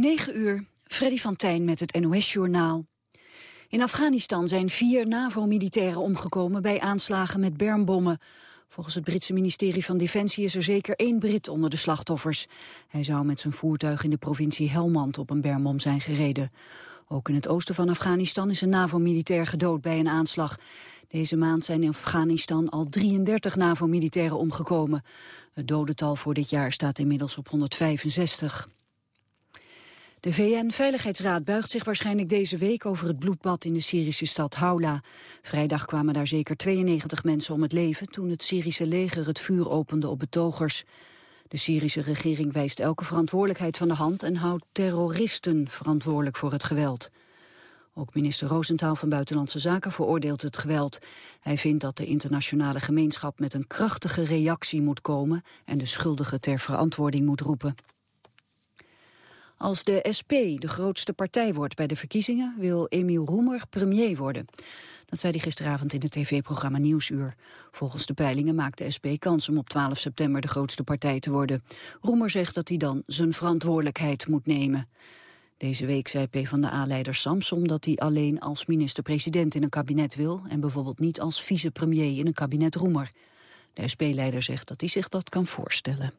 9 uur, Freddy van Tijn met het NOS-journaal. In Afghanistan zijn vier NAVO-militairen omgekomen bij aanslagen met bermbommen. Volgens het Britse ministerie van Defensie is er zeker één Brit onder de slachtoffers. Hij zou met zijn voertuig in de provincie Helmand op een bermbom zijn gereden. Ook in het oosten van Afghanistan is een NAVO-militair gedood bij een aanslag. Deze maand zijn in Afghanistan al 33 NAVO-militairen omgekomen. Het dodental voor dit jaar staat inmiddels op 165. De VN-veiligheidsraad buigt zich waarschijnlijk deze week over het bloedbad in de Syrische stad Haula. Vrijdag kwamen daar zeker 92 mensen om het leven toen het Syrische leger het vuur opende op betogers. De Syrische regering wijst elke verantwoordelijkheid van de hand en houdt terroristen verantwoordelijk voor het geweld. Ook minister Roosentaal van Buitenlandse Zaken veroordeelt het geweld. Hij vindt dat de internationale gemeenschap met een krachtige reactie moet komen en de schuldigen ter verantwoording moet roepen. Als de SP de grootste partij wordt bij de verkiezingen... wil Emiel Roemer premier worden. Dat zei hij gisteravond in het tv-programma Nieuwsuur. Volgens de peilingen maakt de SP kans om op 12 september de grootste partij te worden. Roemer zegt dat hij dan zijn verantwoordelijkheid moet nemen. Deze week zei PvdA-leider Samsom dat hij alleen als minister-president in een kabinet wil... en bijvoorbeeld niet als vicepremier in een kabinet Roemer. De SP-leider zegt dat hij zich dat kan voorstellen.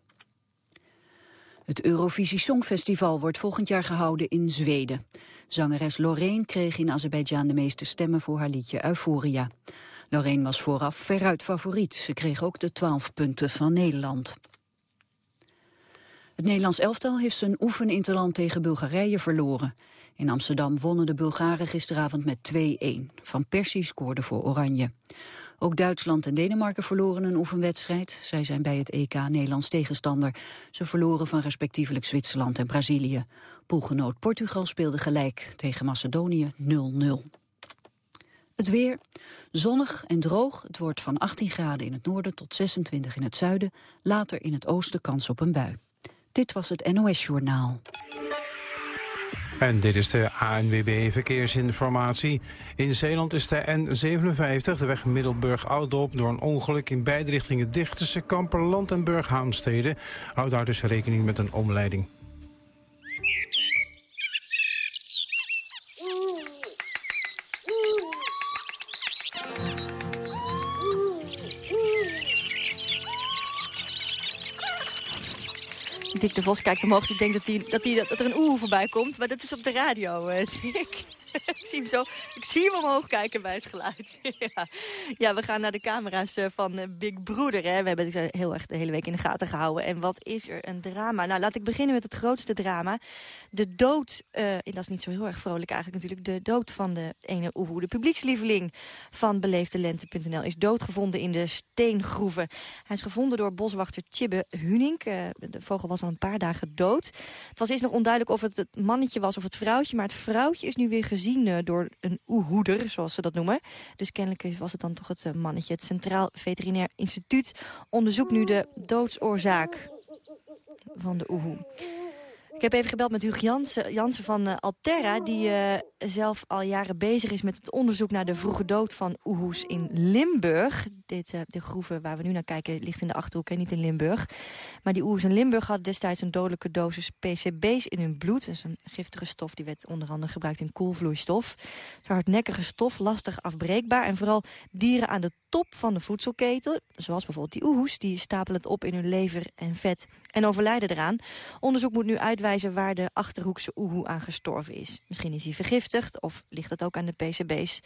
Het Eurovisie Songfestival wordt volgend jaar gehouden in Zweden. Zangeres Loreen kreeg in Azerbeidzjan de meeste stemmen voor haar liedje Euphoria. Loreen was vooraf veruit favoriet. Ze kreeg ook de 12 punten van Nederland. Het Nederlands elftal heeft zijn oefeninterland tegen Bulgarije verloren. In Amsterdam wonnen de Bulgaren gisteravond met 2-1. Van Persie scoorde voor Oranje. Ook Duitsland en Denemarken verloren een oefenwedstrijd. Zij zijn bij het EK Nederlands tegenstander. Ze verloren van respectievelijk Zwitserland en Brazilië. Poelgenoot Portugal speelde gelijk tegen Macedonië 0-0. Het weer, zonnig en droog. Het wordt van 18 graden in het noorden tot 26 in het zuiden. Later in het oosten kans op een bui. Dit was het NOS Journaal. En dit is de ANWB Verkeersinformatie. In Zeeland is de N57, de weg Middelburg-Oudorp... door een ongeluk in beide richtingen dicht tussen Kamperland en Burghaamstede. Houd daar dus rekening met een omleiding. Dick de Vos kijkt omhoog. Ik denk dat, hij, dat, hij, dat er een oeh voorbij komt. Maar dat is op de radio, uh, Dick. ik, zie hem zo, ik zie hem omhoog kijken bij het geluid. ja. we gaan naar de camera's eh, van eh, Big Brother. Hè. We hebben het heel erg de hele week in de gaten gehouden. En wat is er een drama? Nou, laat ik beginnen met het grootste drama. De dood, uh, dat is niet zo heel erg vrolijk eigenlijk natuurlijk... de dood van de ene Oehoe, de publiekslieveling van beleefdelente.nl... is doodgevonden in de steengroeven. Hij is gevonden door boswachter Tjibbe Hunink. de vogel was al een paar dagen dood. Het was eerst nog onduidelijk of het het mannetje was of het vrouwtje... maar het vrouwtje is nu weer gezien eh, door een oehoeder, zoals ze dat noemen. Dus kennelijk was het dan toch het eh, mannetje. Het Centraal Veterinair Instituut onderzoekt nu de doodsoorzaak van de oehoe. Ik heb even gebeld met Hugo Jansen, Jansen van uh, Alterra... die uh, zelf al jaren bezig is met het onderzoek naar de vroege dood van oehoes in Limburg. Dit, uh, de groeven waar we nu naar kijken ligt in de Achterhoek en niet in Limburg. Maar die oehoes in Limburg hadden destijds een dodelijke dosis PCB's in hun bloed. Dat is een giftige stof, die werd onder andere gebruikt in koelvloeistof. Het hardnekkige stof, lastig afbreekbaar. En vooral dieren aan de top van de voedselketen, zoals bijvoorbeeld die oehoes... die stapelen het op in hun lever en vet en overlijden eraan. Onderzoek moet nu waar de Achterhoekse oehoe aan gestorven is. Misschien is hij vergiftigd of ligt het ook aan de PCB's.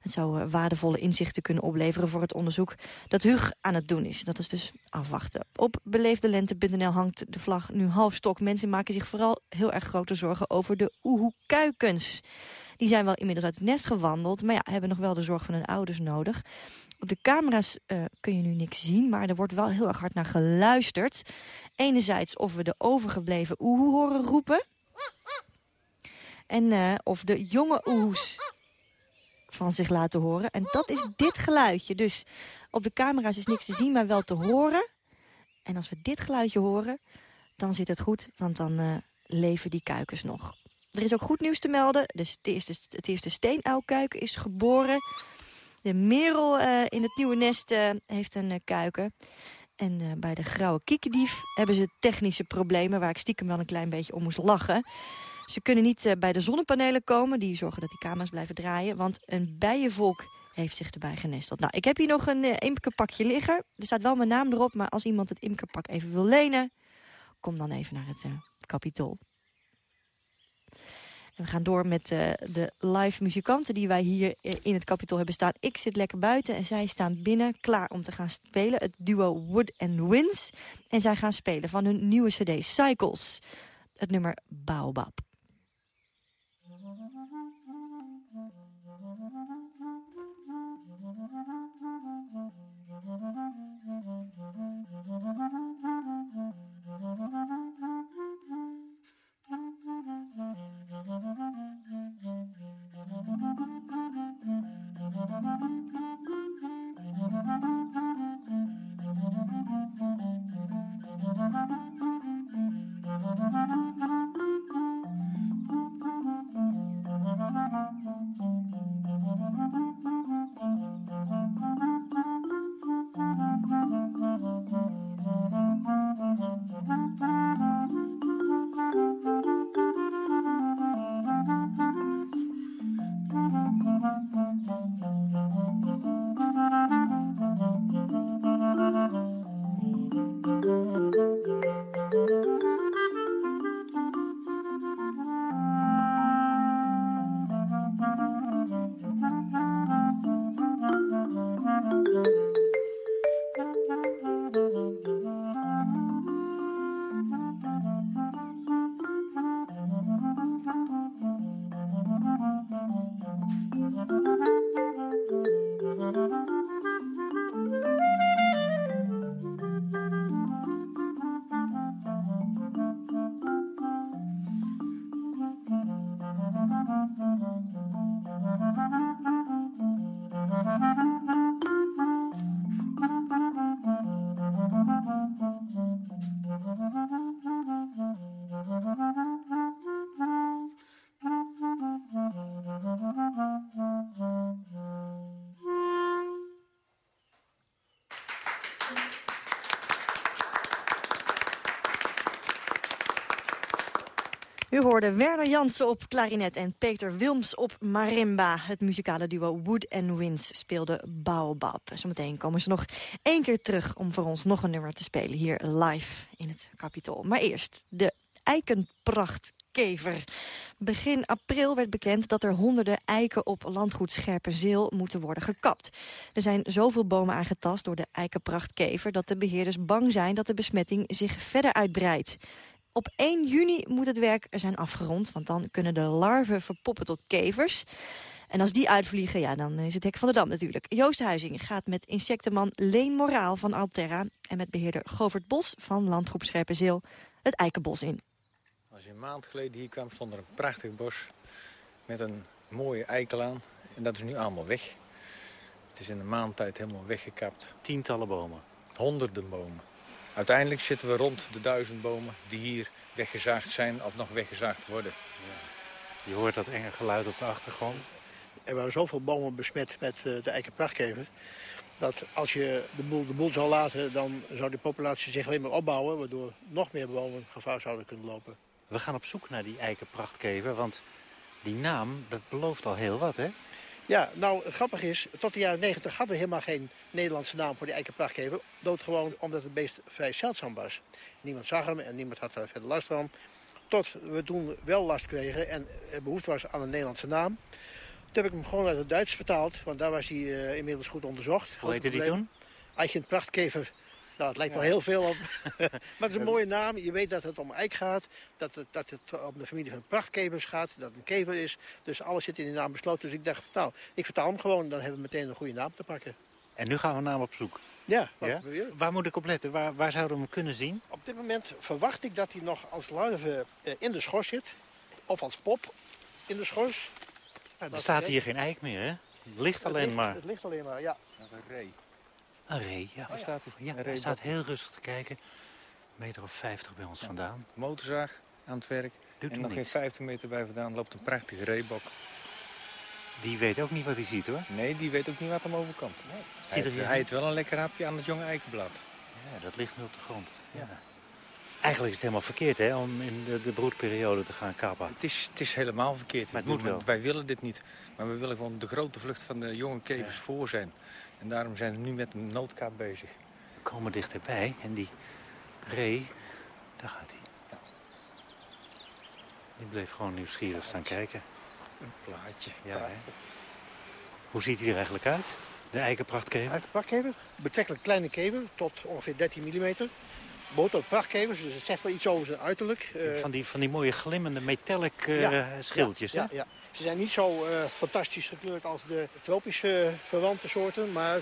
Het zou eh, waardevolle inzichten kunnen opleveren voor het onderzoek dat Hug aan het doen is. Dat is dus afwachten. Op beleefdelente.nl hangt de vlag nu halfstok. Mensen maken zich vooral heel erg grote zorgen over de oehoe-kuikens. Die zijn wel inmiddels uit het nest gewandeld, maar ja, hebben nog wel de zorg van hun ouders nodig. Op de camera's uh, kun je nu niks zien, maar er wordt wel heel erg hard naar geluisterd. Enerzijds of we de overgebleven oehoe horen roepen. En uh, of de jonge oehoes van zich laten horen. En dat is dit geluidje. Dus op de camera's is niks te zien, maar wel te horen. En als we dit geluidje horen, dan zit het goed, want dan uh, leven die kuikens nog. Er is ook goed nieuws te melden. Dus het eerste, het eerste is geboren. De merel uh, in het nieuwe nest heeft een kuiken. En bij de grauwe kiekendief hebben ze technische problemen... waar ik stiekem wel een klein beetje om moest lachen. Ze kunnen niet eh, bij de zonnepanelen komen. Die zorgen dat die camera's blijven draaien. Want een bijenvolk heeft zich erbij genesteld. Nou, ik heb hier nog een uh, imkerpakje liggen. Er staat wel mijn naam erop. Maar als iemand het imkerpak even wil lenen... kom dan even naar het kapitool. En we gaan door met uh, de live muzikanten die wij hier in het kapitool hebben staan. Ik zit lekker buiten en zij staan binnen klaar om te gaan spelen. Het duo Wood and Winds. En zij gaan spelen van hun nieuwe cd Cycles. Het nummer Baobab. U hoorde Werner Jansen op klarinet en Peter Wilms op marimba. Het muzikale duo Wood and Winds speelde Baobab. Zometeen komen ze nog één keer terug om voor ons nog een nummer te spelen... hier live in het Capitool. Maar eerst de eikenprachtkever. Begin april werd bekend dat er honderden eiken op landgoed Scherpenzeel moeten worden gekapt. Er zijn zoveel bomen aangetast door de eikenprachtkever... dat de beheerders bang zijn dat de besmetting zich verder uitbreidt. Op 1 juni moet het werk zijn afgerond, want dan kunnen de larven verpoppen tot kevers. En als die uitvliegen, ja, dan is het hek van de dam natuurlijk. Joost Huizing gaat met insectenman Leen Moraal van Alterra... en met beheerder Govert Bos van Landgroep Scherpenzeel het Eikenbos in. Als je een maand geleden hier kwam, stond er een prachtig bos met een mooie eikel En dat is nu allemaal weg. Het is in een maand tijd helemaal weggekapt. Tientallen bomen? Honderden bomen. Uiteindelijk zitten we rond de duizend bomen die hier weggezaagd zijn of nog weggezaagd worden. Ja. Je hoort dat enge geluid op de achtergrond. Er waren zoveel bomen besmet met eh, de eikenprachtkever... dat als je de boel, de boel zou laten, dan zou de populatie zich alleen maar opbouwen... waardoor nog meer bomen gevaar zouden kunnen lopen. We gaan op zoek naar die eikenprachtkever, want die naam, dat belooft al heel wat, hè? Ja, nou, het grappige is, tot de jaren 90 hadden we helemaal geen Nederlandse naam voor die eikenprachtkever. Doodgewoon omdat het beest vrij zeldzaam was. Niemand zag hem en niemand had er verder last van. Tot we toen wel last kregen en er behoefte was aan een Nederlandse naam. Toen heb ik hem gewoon uit het Duits vertaald, want daar was hij uh, inmiddels goed onderzocht. Hoe heette die toen? Eikenprachtkever nou, het lijkt wel heel veel op. maar het is een mooie naam. Je weet dat het om eik gaat. Dat het, dat het om de familie van prachtkevers gaat. Dat het een kever is. Dus alles zit in die naam besloten. Dus ik dacht, nou, ik vertaal hem gewoon. Dan hebben we meteen een goede naam te pakken. En nu gaan we naam op zoek. Ja, ja? Waar moet ik op letten? Waar, waar zouden we hem kunnen zien? Op dit moment verwacht ik dat hij nog als larve eh, in de schors zit. Of als pop in de schors. er staat hier geen eik meer, hè? Het ligt alleen maar. Het ligt alleen maar, ja. Dat is een ree. Een ree, ja. Waar staat hij? Ja, hij staat heel rustig te kijken. Een meter of 50 bij ons ja. vandaan. Motorzaag aan het werk. Doet en nog geen 50 meter bij vandaan loopt een prachtige reebok. Die weet ook niet wat hij ziet, hoor. Nee, die weet ook niet wat hem overkomt. Nee. Hij, heeft, hij heeft wel een lekker hapje aan het jonge eikenblad. Ja, dat ligt nu op de grond. Ja. Eigenlijk is het helemaal verkeerd hè, om in de, de broedperiode te gaan kappen. Het is, het is helemaal verkeerd. Maar het moet wel. Wij willen dit niet. Maar we willen gewoon de grote vlucht van de jonge kevers voor zijn. En daarom zijn we nu met een noodkaap bezig. We komen dichterbij en die ree, daar gaat hij. Die bleef gewoon nieuwsgierig staan kijken. Een plaatje. Ja, hè? Hoe ziet hij er eigenlijk uit? De eikenprachtkever? Eikenprachtkever, betrekkelijk kleine kever, tot ongeveer 13 mm. Behoort tot prachtkevers, dus het zegt wel iets over zijn uiterlijk. Eh, Van die, van die mooie glimmende metallic eh, Ja, schildjes, ja, hè? ja, Ze zijn niet zo eh, fantastisch gekleurd als de tropische verwante soorten, maar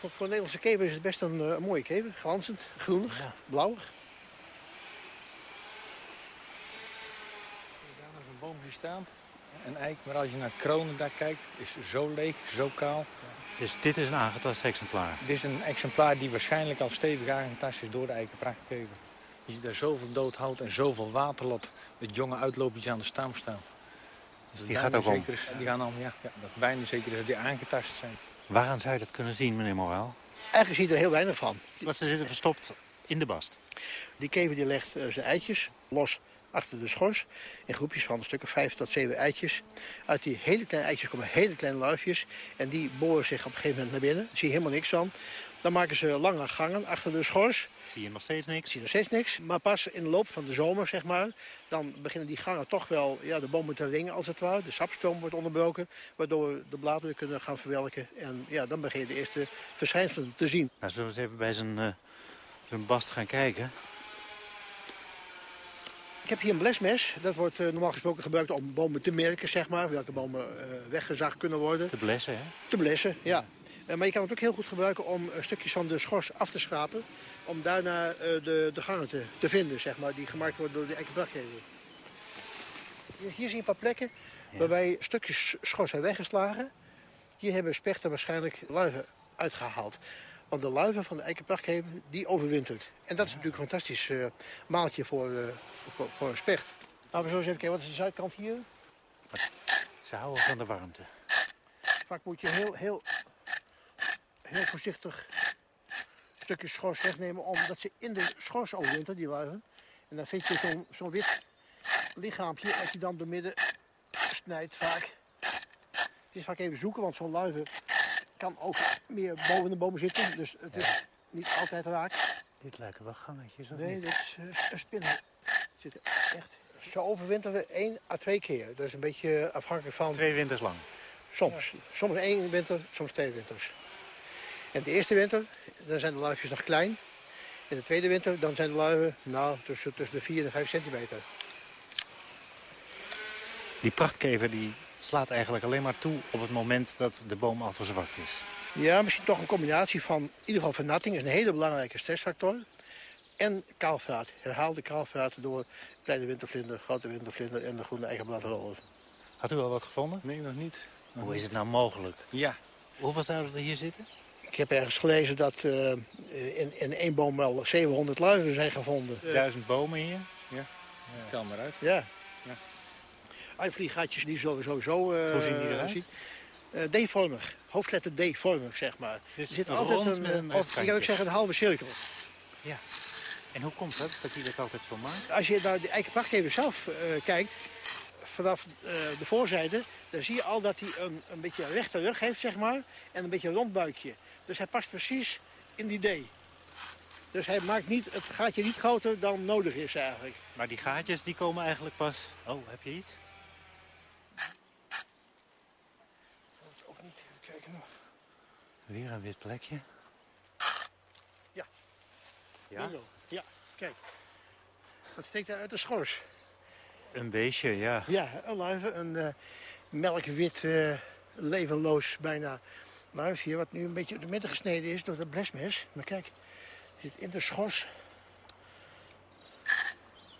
voor, voor een Nederlandse kever is het best een, een mooie kever. Glanzend, groenig, Ja. blauwig. Daar nog een boom hier staan. Een eik, maar als je naar het kronendak kijkt, is het zo leeg, zo kaal. Dus dit is een aangetast exemplaar. Dit is een exemplaar die waarschijnlijk al stevig aangetast is door de eikenprachtkever. Je ziet daar zoveel doodhout en zoveel waterlot met jonge uitloopjes aan de stam staan. Dus die het gaat ook om. is- Die gaan om, ja. ja. Dat bijna zeker is dat die aangetast zijn. Waaraan zou je dat kunnen zien, meneer Moraal? Eigenlijk zie je er heel weinig van. Want ze zitten verstopt in de bast. Die kever die legt eh, zijn eitjes los achter de schors. In groepjes van een stuk of vijf tot zeven eitjes. Uit die hele kleine eitjes komen hele kleine luifjes. En die boren zich op een gegeven moment naar binnen. Daar zie je helemaal niks van. Dan maken ze lange gangen achter de schors. Zie je nog steeds niks? Ik zie nog steeds niks. Maar pas in de loop van de zomer, zeg maar, dan beginnen die gangen toch wel ja, de bomen te ringen als het ware. De sapstroom wordt onderbroken, waardoor de bladeren kunnen gaan verwelken. En ja, dan begin je de eerste verschijnselen te zien. Nou, zullen we eens even bij zijn, eh, zijn bast gaan kijken? Ik heb hier een blesmes. Dat wordt eh, normaal gesproken gebruikt om bomen te merken, zeg maar. Welke bomen eh, weggezaagd kunnen worden. Te blessen, hè? Te blessen, ja. Eh, maar je kan het ook heel goed gebruiken om stukjes van de schors af te schrapen. Om daarna de, de gangen te, te vinden, zeg maar, die gemaakt worden door de eikenbrachtgever. Hier, hier zie je een paar plekken Ja. waarbij stukjes schors zijn weggeslagen. Hier hebben spechten waarschijnlijk luiven uitgehaald. Want de luiven van de eikenprachtgever, die overwintert. En dat is natuurlijk een fantastisch eh, maaltje voor, eh, voor, voor, voor een specht. Laten we zo eens even kijken, wat is de zuidkant hier? Ze houden van de warmte. Vaak moet je heel, heel, heel voorzichtig stukjes schors wegnemen, omdat ze in de schors overwinteren, die luiven. En dan vind je zo'n zo'n wit lichaampje, als je dan door midden snijdt vaak. Het is vaak even zoeken, want zo'n luiven kan ook meer boven de bomen zitten. Dus het is niet altijd raak. Dit lijken wel gangetjes, of Nee, niet? dit is eh, een spinnen. Zitten echt. Zo overwinteren we één à twee keer. Dat is een beetje afhankelijk van... Twee winters lang. Soms. Soms één winter, soms twee winters. En de eerste winter, dan zijn de luifjes nog klein. In de tweede winter, dan zijn de luiven nou, tussen, tussen de 4 en 5 centimeter. Die prachtkever die slaat eigenlijk alleen maar toe op het moment dat de boom al verzwakt is. Ja, misschien toch een combinatie van, in ieder geval vernatting is een hele belangrijke stressfactor. En kaalvaart, herhaalde kaalvaart door kleine wintervlinder, grote wintervlinder en de groene eigenbladroos. Had u al wat gevonden? Nee, nog niet. Nog Hoe is het nou mogelijk? Ja, Hoeveel zouden er hier zitten? Ik heb ergens gelezen dat eh, in, in één boom wel 700 luiven zijn gevonden. Duizend bomen hier. tel maar uit. Ja. Ja. Uitvlieggaatjes die sowieso eh, Hoe zien die eruit? Eh, D-vormig. Hoofdletter D-vormig, zeg maar. Dus er zit altijd een, eh, een kan ik zeggen, een halve cirkel. En hoe komt dat, dat hij dat altijd zo maakt? Als je naar de eikenprachtgever zelf eh, kijkt, vanaf eh, de voorzijde, dan zie je al dat hij een, een beetje een rechte rug heeft, zeg maar. En een beetje een rond buikje. Dus hij past precies in die D. Dus hij maakt niet, het gaatje niet groter dan nodig is eigenlijk. Maar die gaatjes die komen eigenlijk pas... Oh, heb je iets? Ook niet, even kijken nog. Weer een wit plekje. Ja. Ja? Bingo. Ja, kijk. Dat steekt daar uit de schors. Een beestje, ja. Ja, een luiven, een eh, melkwit, eh, levenloos bijna luifje, wat nu een beetje op de midden gesneden is door dat blesmes. Maar kijk, zit in de schors.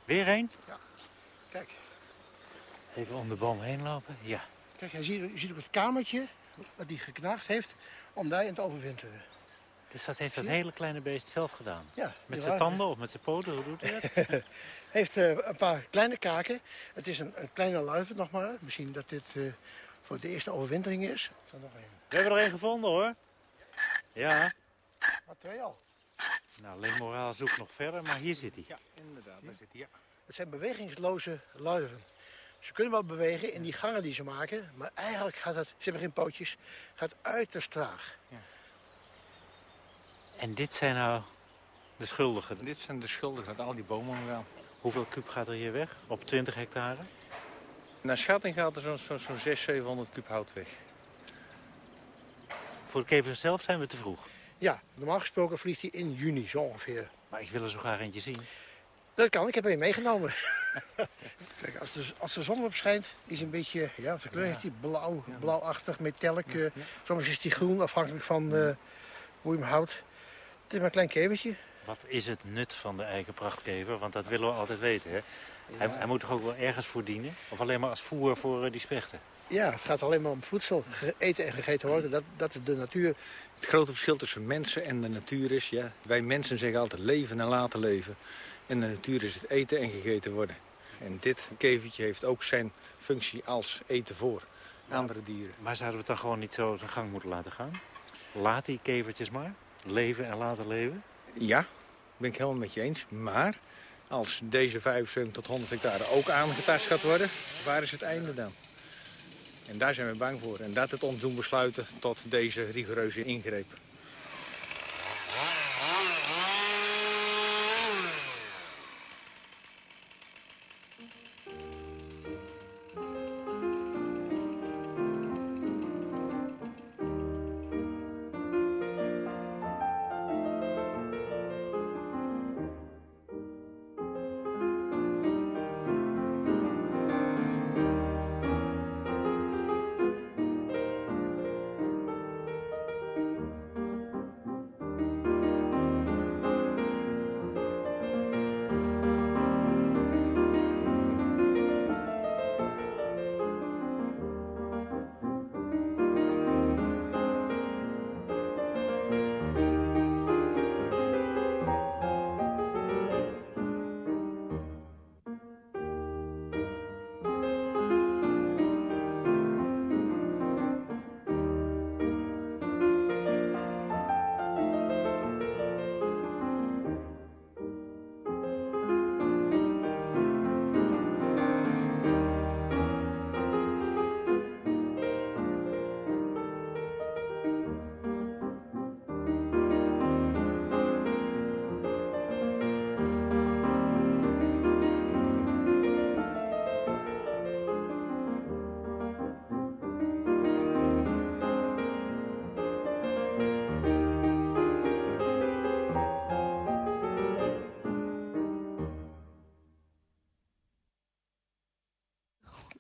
Weer een? Kijk, Even om de boom heen lopen. Ja. kijk hij ziet, je ziet ook het kamertje wat hij geknaagd heeft om daarin te overwinteren. Dus dat heeft dat hele kleine beest zelf gedaan. Ja, Met die zijn tanden of met zijn poten, hoe doet hij dat? heeft eh, een paar kleine kaken. Het is een, een kleine luiven nog maar. Misschien dat dit eh, voor de eerste overwintering is. Ik zal nog even. We hebben er een gevonden hoor. Ja. Maar twee al. Nou, Leen Moraal zoekt nog verder, maar hier zit hij. Ja, inderdaad, daar zit hij. Ja. Het zijn bewegingsloze luiven. Ze kunnen wel bewegen in die gangen die ze maken, maar eigenlijk gaat het, ze hebben geen pootjes, gaat uiterst traag. En dit zijn nou de schuldigen. Dit zijn de schuldigen dat al die bomen omgaan. Hoeveel kuub gaat er hier weg? Op 20 hectare? Naar schatting gaat er zo'n zo'n zo'n 600, 700 kub hout weg. Voor de kever zelf zijn we te vroeg. Ja, normaal gesproken vliegt hij in juni zo ongeveer. Maar ik wil er zo graag eentje zien. Dat kan, ik heb er een meegenomen. Kijk, als de, als de zon op schijnt, is een beetje, ja, voor kleur heeft? Blauw, blauwachtig, metallic. eh, soms is hij groen, afhankelijk van eh, hoe je hem houdt. Het is maar een klein kevertje. Wat is het nut van de eigen prachtkever? Want dat willen we altijd weten, hè? Hij, hij moet toch ook wel ergens voor dienen? Of alleen maar als voer voor eh, die spechten? Ja, het gaat alleen maar om voedsel. Eten en gegeten worden, dat, dat is de natuur. Het grote verschil tussen mensen en de natuur is... Ja, wij mensen zeggen altijd leven en laten leven. En de natuur is het eten en gegeten worden. En dit kevertje heeft ook zijn functie als eten voor andere dieren. Maar zouden we het dan gewoon niet zo zijn gang moeten laten gaan? Laat die kevertjes maar. Leven en laten leven. Ja, ben ik helemaal met je eens. Maar als deze 75 tot 100 hectare ook aangetast gaat worden... waar is het einde dan? En daar zijn we bang voor. En dat het ons doen besluiten tot deze rigoureuze ingreep.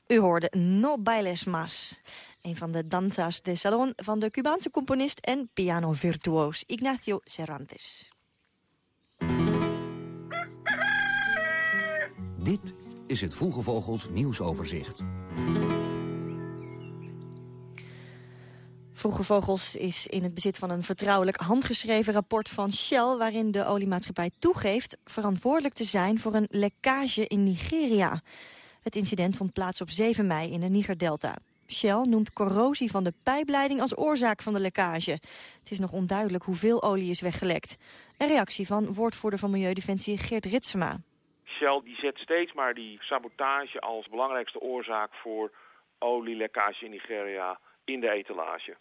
U hoorde No Bailes Mas. Een van de danzas de salon van de Cubaanse componist en pianovirtuoos Ignacio Cervantes. Dit is het Vroege Vogels nieuwsoverzicht. Vroege Vogels is in het bezit van een vertrouwelijk handgeschreven rapport van Shell... waarin de oliemaatschappij toegeeft verantwoordelijk te zijn voor een lekkage in Nigeria. Het incident vond plaats op 7 mei in de Nigerdelta. Shell noemt corrosie van de pijpleiding als oorzaak van de lekkage. Het is nog onduidelijk hoeveel olie is weggelekt. Een reactie van woordvoerder van Milieudefensie Geert Ritsema. Shell die zet steeds maar die sabotage als belangrijkste oorzaak voor olielekkage in Nigeria in de etalage.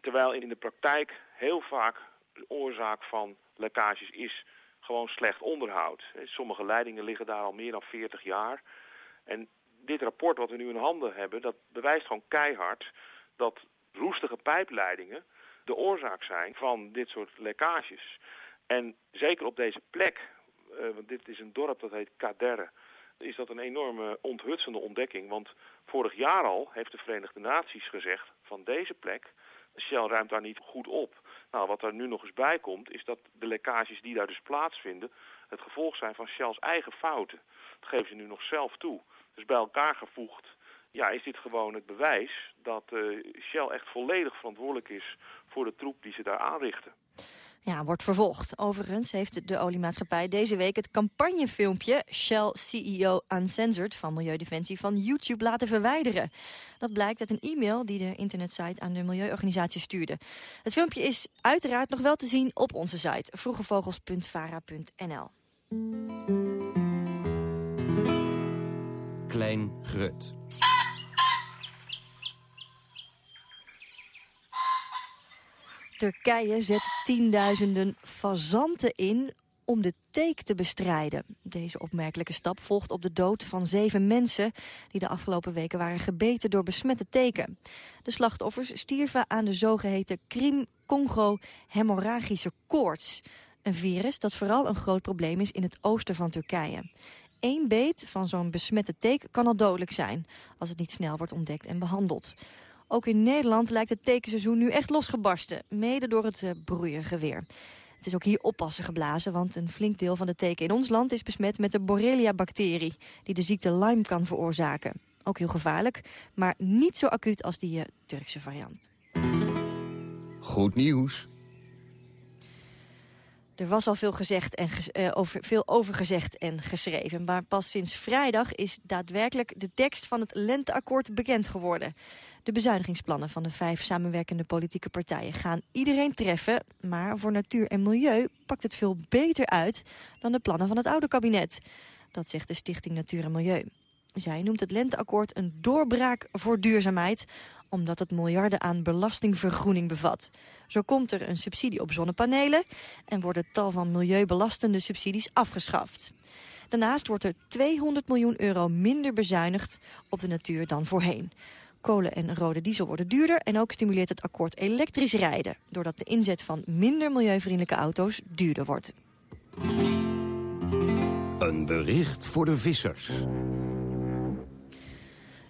Terwijl in de praktijk heel vaak de oorzaak van lekkages is gewoon slecht onderhoud. Sommige leidingen liggen daar al meer dan 40 jaar. En dit rapport wat we nu in handen hebben, dat bewijst gewoon keihard dat roestige pijpleidingen de oorzaak zijn van dit soort lekkages. En zeker op deze plek, uh, want dit is een dorp dat heet Kaderre, is dat een enorme onthutsende ontdekking. Want vorig jaar al heeft de Verenigde Naties gezegd van deze plek, Shell ruimt daar niet goed op. Nou, wat er nu nog eens bij komt, is dat de lekkages die daar dus plaatsvinden, het gevolg zijn van Shell's eigen fouten. Dat geven ze nu nog zelf toe. Dus bij elkaar gevoegd, ja, is dit gewoon het bewijs dat uh, Shell echt volledig verantwoordelijk is voor de troep die ze daar aanrichten. Ja, wordt vervolgd. Overigens heeft de oliemaatschappij deze week het campagnefilmpje Shell CEO Uncensored van Milieudefensie van YouTube laten verwijderen. Dat blijkt uit een e-mail die de internetsite aan de milieuorganisatie stuurde. Het filmpje is uiteraard nog wel te zien op onze site vroegevogels.vara.nl. Klein Grut. Turkije zet tienduizenden fazanten in om de teek te bestrijden. Deze opmerkelijke stap volgt op de dood van zeven mensen... die de afgelopen weken waren gebeten door besmette teken. De slachtoffers stierven aan de zogeheten Krim-Congo-hemorragische koorts. Een virus dat vooral een groot probleem is in het oosten van Turkije. Eén beet van zo'n besmette teek kan al dodelijk zijn... als het niet snel wordt ontdekt en behandeld. Ook in Nederland lijkt het tekenseizoen nu echt losgebarsten. Mede door het uh, broeierige weer. Het is ook hier oppassen geblazen, want een flink deel van de teken in ons land is besmet met de Borrelia-bacterie, die de ziekte Lyme kan veroorzaken. Ook heel gevaarlijk, maar niet zo acuut als die uh, Turkse variant. Goed nieuws. Er was al veel, gezegd en uh, over, veel over gezegd en geschreven. Maar pas sinds vrijdag is daadwerkelijk de tekst van het lenteakkoord bekend geworden. De bezuinigingsplannen van de vijf samenwerkende politieke partijen gaan iedereen treffen. Maar voor natuur en milieu pakt het veel beter uit dan de plannen van het oude kabinet. Dat zegt de Stichting Natuur en Milieu. Zij noemt het lenteakkoord een doorbraak voor duurzaamheid omdat het miljarden aan belastingvergroening bevat. Zo komt er een subsidie op zonnepanelen en worden tal van milieubelastende subsidies afgeschaft. Daarnaast wordt er 200 miljoen euro minder bezuinigd op de natuur dan voorheen. Kolen en rode diesel worden duurder en ook stimuleert het akkoord elektrisch rijden... doordat de inzet van minder milieuvriendelijke auto's duurder wordt. Een bericht voor de vissers.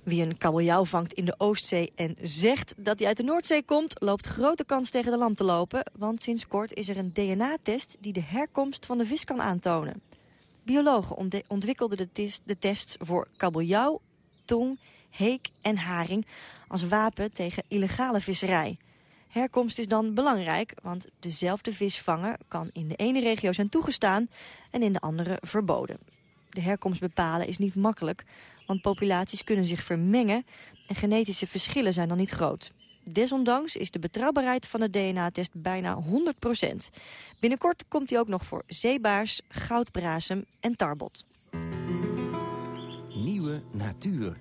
Wie een kabeljauw vangt in de Oostzee en zegt dat hij uit de Noordzee komt... loopt grote kans tegen de lamp te lopen. Want sinds kort is er een DNA-test die de herkomst van de vis kan aantonen. Biologen ontwikkelden de, tests voor kabeljauw, tong, heek en haring... als wapen tegen illegale visserij. Herkomst is dan belangrijk, want dezelfde vis vangen kan in de ene regio zijn toegestaan en in de andere verboden. De herkomst bepalen is niet makkelijk, want populaties kunnen zich vermengen en genetische verschillen zijn dan niet groot. Desondanks is de betrouwbaarheid van de DNA-test bijna 100% Binnenkort komt hij ook nog voor zeebaars, goudbrasem en tarbot. Nieuwe natuur.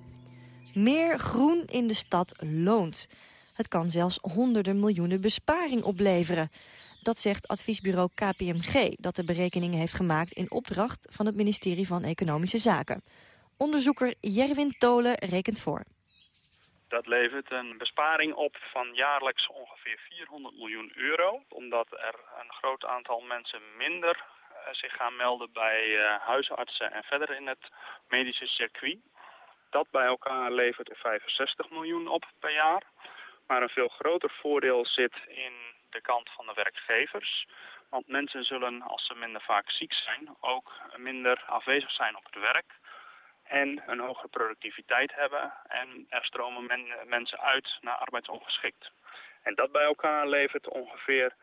Meer groen in de stad loont. Het kan zelfs honderden miljoenen besparing opleveren. Dat zegt adviesbureau KPMG, dat de berekeningen heeft gemaakt in opdracht van het ministerie van Economische Zaken. Onderzoeker Jerwin Tolen rekent voor. Dat levert een besparing op van jaarlijks ongeveer 400 miljoen euro. Omdat er een groot aantal mensen minder uh, zich gaan melden bij uh, huisartsen en verder in het medische circuit. Dat bij elkaar levert 65 miljoen op per jaar. Maar een veel groter voordeel zit in de kant van de werkgevers. Want mensen zullen, als ze minder vaak ziek zijn, ook minder afwezig zijn op het werk en een hogere productiviteit hebben. En er stromen men, mensen uit naar arbeidsongeschikt. En dat bij elkaar levert ongeveer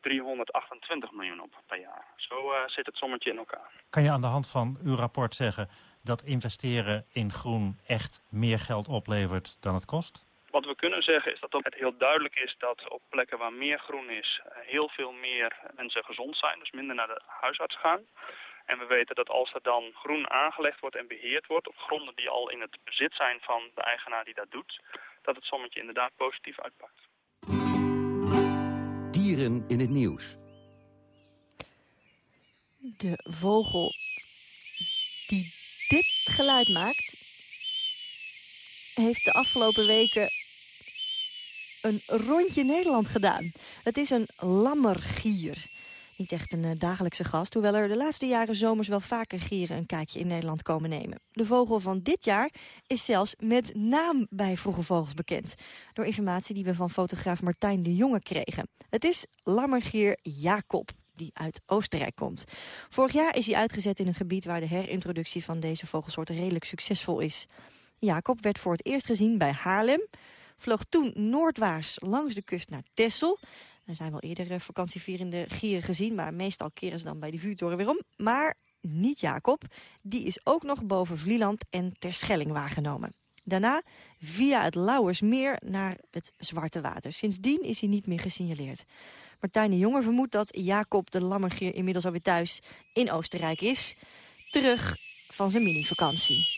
328 miljoen op per jaar. Zo uh, zit het sommetje in elkaar. Kan je aan de hand van uw rapport zeggen dat investeren in groen echt meer geld oplevert dan het kost? Wat we kunnen zeggen is dat het heel duidelijk is dat op plekken waar meer groen is... heel veel meer mensen gezond zijn, dus minder naar de huisarts gaan. En we weten dat als er dan groen aangelegd wordt en beheerd wordt... op gronden die al in het bezit zijn van de eigenaar die dat doet... dat het sommetje inderdaad positief uitpakt. Dieren in het nieuws. De vogel die dit geluid maakt... heeft de afgelopen weken een rondje Nederland gedaan. Het is een lammergier... Niet echt een uh, dagelijkse gast, hoewel er de laatste jaren zomers wel vaker gieren een kijkje in Nederland komen nemen. De vogel van dit jaar is zelfs met naam bij Vroege Vogels bekend. Door informatie die we van fotograaf Martijn de Jonge kregen. Het is lammergier Jacob die uit Oostenrijk komt. Vorig jaar is hij uitgezet in een gebied waar de herintroductie van deze vogelsoort redelijk succesvol is. Jacob werd voor het eerst gezien bij Haarlem, vloog toen noordwaarts langs de kust naar Texel Er zijn wel eerder uh, vakantievierende gieren gezien... maar meestal keren ze dan bij de vuurtoren weer om. Maar niet Jacob. Die is ook nog boven Vlieland en Terschelling waargenomen. Daarna via het Lauwersmeer naar het Zwarte Water. Sindsdien is hij niet meer gesignaleerd. Martijn de Jonge vermoedt dat Jacob de Lammergier inmiddels alweer thuis in Oostenrijk is. Terug van zijn mini-vakantie.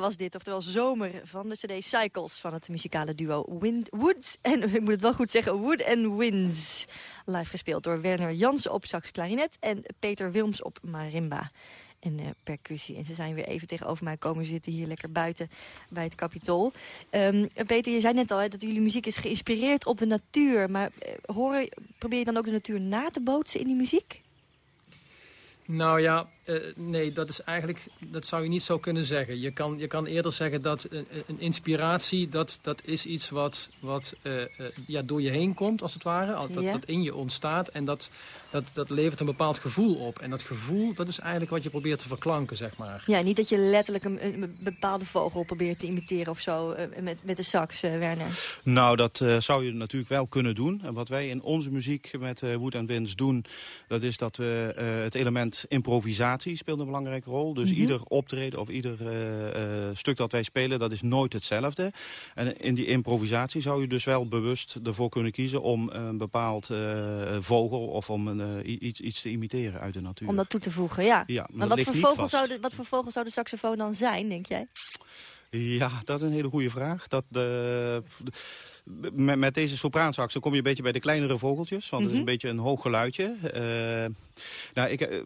Was dit, oftewel zomer van de cd Cycles van het muzikale duo Woods en ik moet het wel goed zeggen, Wood and Winds. Live gespeeld door Werner Jansen op sax klarinet en Peter Wilms op marimba en uh, percussie. En ze zijn weer even tegenover mij komen zitten hier lekker buiten bij het Capitool. Um, Peter, je zei net al dat jullie muziek is geïnspireerd op de natuur. Maar uh, hoor, probeer je dan ook de natuur na te bootsen in die muziek? Nou ja, uh, nee, dat is eigenlijk, dat zou je niet zo kunnen zeggen. Je kan, je kan eerder zeggen dat een, een inspiratie, dat, dat is iets wat, wat uh, uh, ja, door je heen komt, als het ware. Dat, Ja. dat in je ontstaat en dat, dat, dat levert een bepaald gevoel op. En dat gevoel, dat is eigenlijk wat je probeert te verklanken, zeg maar. Ja, niet dat je letterlijk een, een bepaalde vogel probeert te imiteren of zo eh, met, met de sax, eh, Werner. Nou, dat eh, zou je natuurlijk wel kunnen doen. En wat wij in onze muziek met eh Wood Winds doen... dat is dat we eh, het element improvisatie speelt een belangrijke rol. Dus Mhm. ieder optreden of ieder eh, eh, stuk dat wij spelen, dat is nooit hetzelfde. En in die improvisatie zou je dus wel bewust ervoor kunnen kiezen... om een bepaald eh, vogel of om een, iets, iets te imiteren uit de natuur. Om dat toe te voegen, ja. Ja, maar wat voor, vogel vast. zou de, wat voor vogel zou de saxofoon dan zijn, denk jij? Ja, dat is een hele goede vraag. Dat de, met, met deze sopraansaxen kom je een beetje bij de kleinere vogeltjes. Want het is Mhm. een beetje een hoog geluidje. Eh, nou, ik,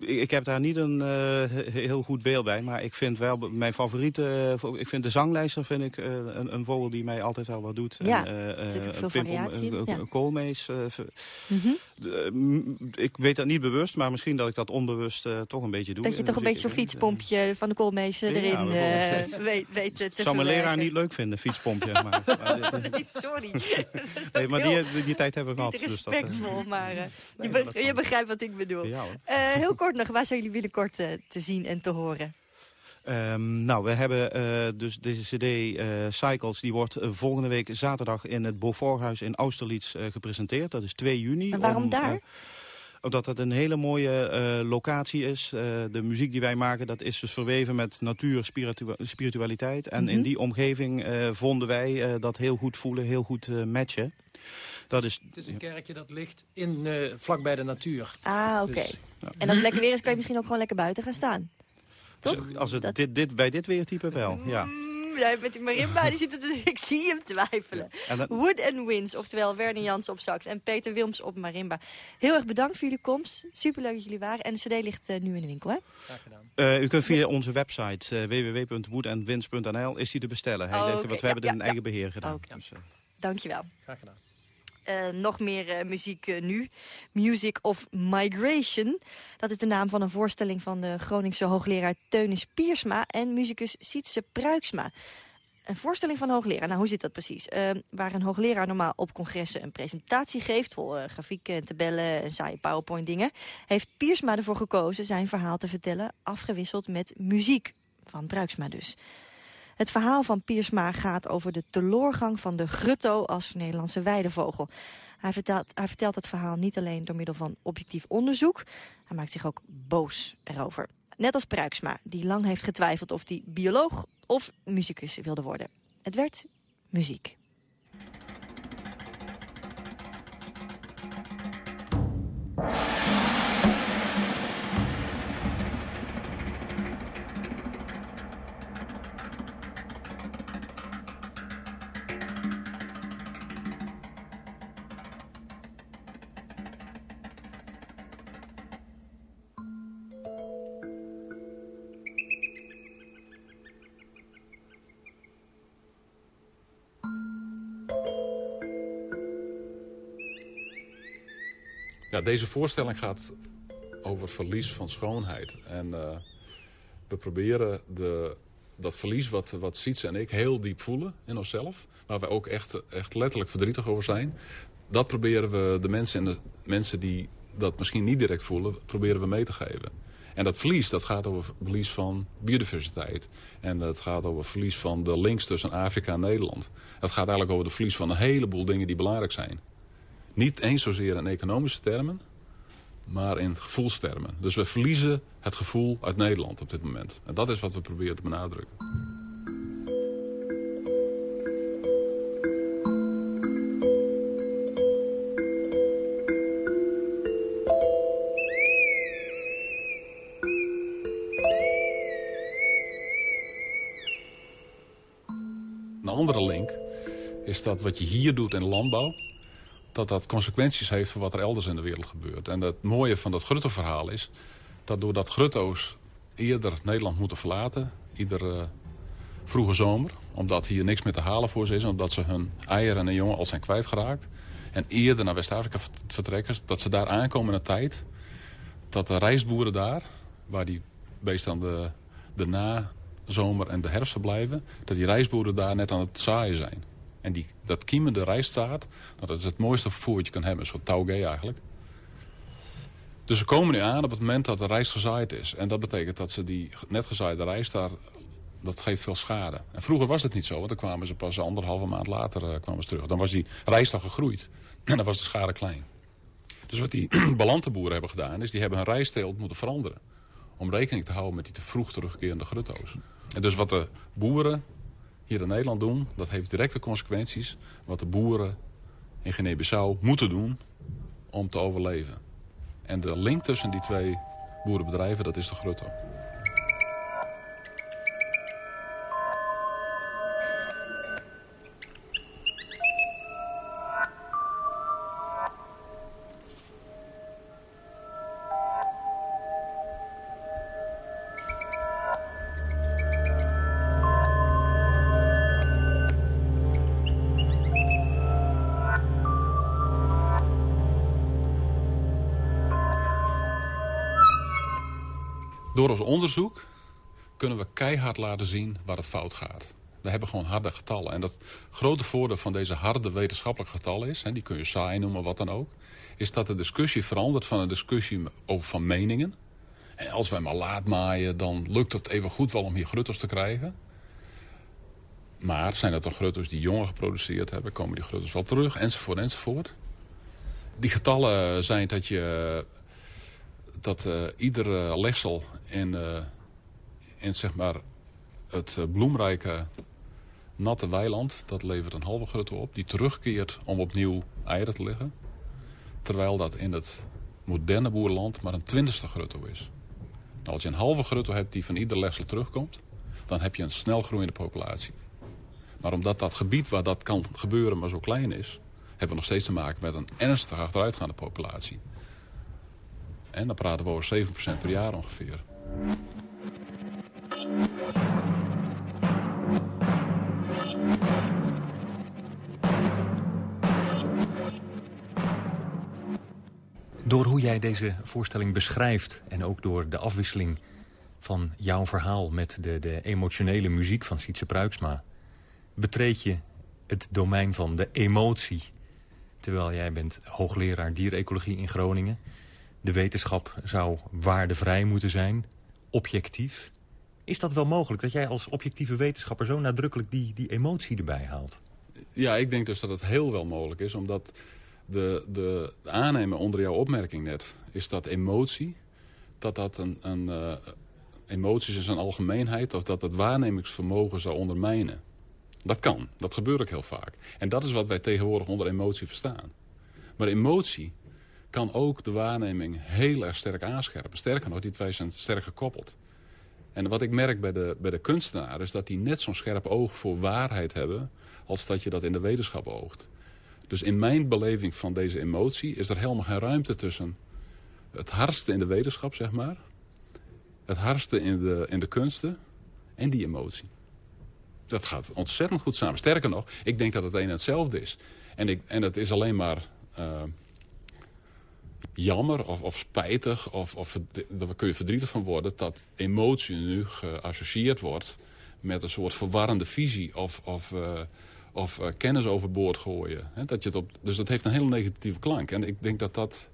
ik, heb daar niet een eh, he- heel goed beeld bij. Maar ik vind wel mijn favoriete... eh, ik vind de zanglijster vind ik, eh, een, een vogel die mij altijd wel wat doet. Ja, En, zit ook veel variatie in, ja. Koolmees. Mhm. de- m- ik weet dat niet bewust, maar misschien dat ik dat onbewust toch een beetje doe. Dat je toch een beetje zo'n fietspompje van de koolmees Ja, erin weet, weet te zou mijn leraar niet leuk vinden, fietspompje. Maar, Nee, sorry. Nee, maar die, die, tijd hebben we gehad. Niet Dus dat, respectvol, maar je, begrijpt wat ik bedoel. Heel kort nog, waar zijn jullie binnenkort eh, te zien en te horen? Um, nou, we hebben uh, dus deze cd uh, Cycles, die wordt uh, volgende week zaterdag in het Beauforthuis in Austerlitz gepresenteerd. Dat is 2 juni. En waarom om, daar? omdat het een hele mooie locatie is. de muziek die wij maken, dat is dus verweven met natuur, spiritu spiritualiteit. En mm -hmm. in die omgeving vonden wij dat heel goed voelen, heel goed matchen. Dat is, het is een kerkje dat ligt in, vlakbij de natuur. Ah, oké. Okay. Dus, ja. En als het lekker weer is, kan je misschien ook gewoon lekker buiten gaan staan. Toch? Als het dit, dit, bij dit weertype wel, ja. Ja, met die marimba, die zit het, ik zie hem twijfelen. Ja. Dan... Wood and Winds, oftewel Werner Jansen op sax en Peter Wilms op marimba. Heel erg bedankt voor jullie komst. Superleuk dat jullie waren. En de cd ligt uh, nu in de winkel, hè? Graag gedaan. Uh, u kunt via onze website uh, www.woodandwinds.nl is die te bestellen. Hij oh, okay. Want we hebben het in eigen beheer gedaan. Okay. Dus, Dankjewel. Graag gedaan. Uh, nog meer uh, muziek uh, nu. Music of Migration. Dat is de naam van een voorstelling van de Groningse hoogleraar Teunis Piersma en muzikus Sietse Pruiksma. Een voorstelling van een hoogleraar. Nou, hoe zit dat precies? waar een hoogleraar normaal op congressen een presentatie geeft... vol grafieken en tabellen en saaie powerpoint dingen... heeft Piersma ervoor gekozen zijn verhaal te vertellen... afgewisseld met muziek. Van Pruiksma dus. Het verhaal van Piersma gaat over de teloorgang van de grutto als Nederlandse weidevogel. Hij vertelt, hij vertelt het verhaal niet alleen door middel van objectief onderzoek. Hij maakt zich ook boos erover. Net als Pruiksma, die lang heeft getwijfeld of hij bioloog of muzikus wilde worden. Het werd muziek. Deze voorstelling gaat over verlies van schoonheid. En uh, we proberen de, dat verlies wat, wat Sietse en ik heel diep voelen in onszelf... waar we ook echt, echt letterlijk verdrietig over zijn... dat proberen we de mensen, en de mensen die dat misschien niet direct voelen... proberen we mee te geven. En dat verlies, dat gaat over verlies van biodiversiteit. En dat gaat over verlies van de links tussen Afrika en Nederland. Het gaat eigenlijk over de verlies van een heleboel dingen die belangrijk zijn. Niet eens zozeer in economische termen, maar in gevoelstermen. Dus we verliezen het gevoel uit Nederland op dit moment. En dat is wat we proberen te benadrukken. Een andere link is dat wat je hier doet in landbouw dat dat consequenties heeft voor wat er elders in de wereld gebeurt. En het mooie van dat Grutto-verhaal is... dat doordat Grutto's eerder Nederland moeten verlaten... iedere vroege zomer, omdat hier niks meer te halen voor ze is... omdat ze hun eieren en jongen al zijn kwijtgeraakt... en eerder naar West-Afrika vertrekken... dat ze daar aankomen in tijd... dat de rijstboeren daar, waar die beest aan de, de nazomer en de herfst verblijven... dat die rijstboeren daar net aan het zaaien zijn. En die, dat kiemende rijstzaad, nou, dat is het mooiste vervoer wat je kan hebben. Een soort eigenlijk. Dus ze komen nu aan op het moment dat de rijst gezaaid is. En dat betekent dat ze die net gezaaide rijst daar... dat geeft veel schade. En vroeger was het niet zo, want dan kwamen ze pas anderhalve maand later uh, kwamen ze terug. Dan was die rijst al gegroeid. En dan was de schade klein. Dus wat die balantenboeren hebben gedaan... is die hebben hun rijstteelt moeten veranderen. Om rekening te houden met die te vroeg terugkerende grutto's. En dus wat de boeren hier in Nederland doen, dat heeft directe consequenties... wat de boeren in Guinea-Bissau moeten doen om te overleven. En de link tussen die twee boerenbedrijven, dat is de grutto. Door ons onderzoek kunnen we keihard laten zien waar het fout gaat. We hebben gewoon harde getallen. En dat grote voordeel van deze harde wetenschappelijke getallen is... Hè, die kun je saai noemen, wat dan ook... is dat de discussie verandert van een discussie over van meningen... En als wij maar laat maaien, dan lukt het even goed wel om hier gruttels te krijgen. Maar zijn het dan gruttels die jongen geproduceerd hebben, komen die gruttels wel terug, enzovoort, enzovoort. Die getallen zijn dat je dat uh, iedere legsel in, uh, in zeg maar het bloemrijke natte weiland, dat levert een halve grutto op, die terugkeert om opnieuw eieren te leggen. Terwijl dat in het moderne boerland maar een twintigste grutto is. Nou, als je een halve grutto hebt die van ieder legsel terugkomt, dan heb je een snel groeiende populatie. Maar omdat dat gebied waar dat kan gebeuren maar zo klein is... hebben we nog steeds te maken met een ernstig achteruitgaande populatie. En dan praten we over 7% per jaar ongeveer. Door hoe jij deze voorstelling beschrijft en ook door de afwisseling van jouw verhaal met de, de emotionele muziek van Sietse Pruiksma... betreed je het domein van de emotie. Terwijl jij bent hoogleraar dierecologie in Groningen. De wetenschap zou waardevrij moeten zijn, objectief. Is dat wel mogelijk, dat jij als objectieve wetenschapper... zo nadrukkelijk die, die emotie erbij haalt? Ja, ik denk dus dat het heel wel mogelijk is, omdat de, de, aannemen onder jouw opmerking net... is dat emotie, dat dat een... een uh, emoties in zijn algemeenheid... of dat het waarnemingsvermogen zou ondermijnen. Dat kan, dat gebeurt ook heel vaak. En dat is wat wij tegenwoordig onder emotie verstaan. Maar emotie kan ook de waarneming heel erg sterk aanscherpen. Sterker nog, die twee zijn sterk gekoppeld. En wat ik merk bij de, bij de kunstenaar is dat die net zo'n scherp oog voor waarheid hebben... als dat je dat in de wetenschap oogt. Dus in mijn beleving van deze emotie is er helemaal geen ruimte tussen het hardste in de wetenschap, zeg maar. Het hardste in de, in de kunsten en die emotie. Dat gaat ontzettend goed samen. Sterker nog, ik denk dat het een en hetzelfde is. En, ik, en het is alleen maar uh, jammer of, of spijtig, of, of daar kun je verdrietig van worden... dat emotie nu geassocieerd wordt met een soort verwarrende visie of... of uh, of uh, kennis overboord gooien. Dat je het op, dus dat heeft een hele negatieve klank. En ik denk dat dat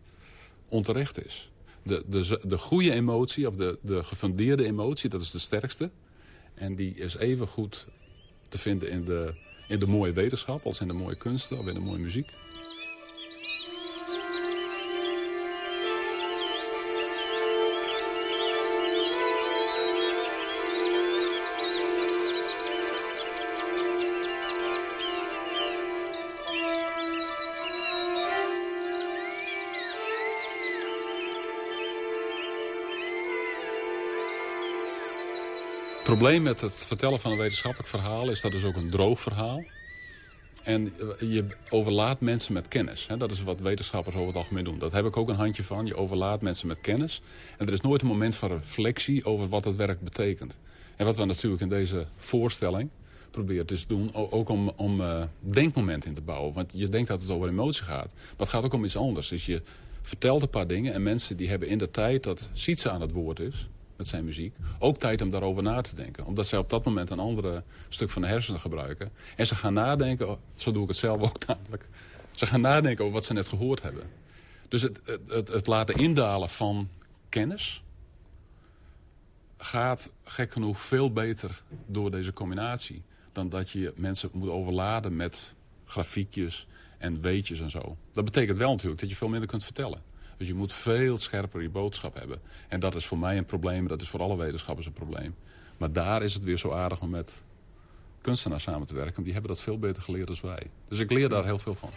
onterecht is. De, de, de goede emotie, of de, de gefundeerde emotie, dat is de sterkste. En die is even goed te vinden in de, in de mooie wetenschap... als in de mooie kunsten of in de mooie muziek. Probleem met het vertellen van een wetenschappelijk verhaal is dat het ook een droog verhaal. En je overlaat mensen met kennis. Dat is wat wetenschappers over het algemeen doen. Dat heb ik ook een handje van. Je overlaat mensen met kennis. En er is nooit een moment van reflectie over wat het werk betekent. En wat we natuurlijk in deze voorstelling proberen te doen... ook om, om uh, denkmomenten in te bouwen. Want je denkt dat het over emotie gaat. Maar het gaat ook om iets anders. Dus je vertelt een paar dingen en mensen die hebben in de tijd dat Sietse aan het woord is met zijn muziek. Ook tijd om daarover na te denken. Omdat zij op dat moment een andere stuk van de hersenen gebruiken. En ze gaan nadenken, oh, zo doe ik het zelf ook namelijk. Ze gaan nadenken over wat ze net gehoord hebben. Dus het, het, het, het laten indalen van kennis gaat gek genoeg veel beter door deze combinatie. Dan dat je mensen moet overladen met grafiekjes en weetjes en zo. Dat betekent wel natuurlijk dat je veel minder kunt vertellen. Dus je moet veel scherper je boodschap hebben. En dat is voor mij een probleem, dat is voor alle wetenschappers een probleem. Maar daar is het weer zo aardig om met kunstenaars samen te werken. Die hebben dat veel beter geleerd dan wij. Dus ik leer daar heel veel van.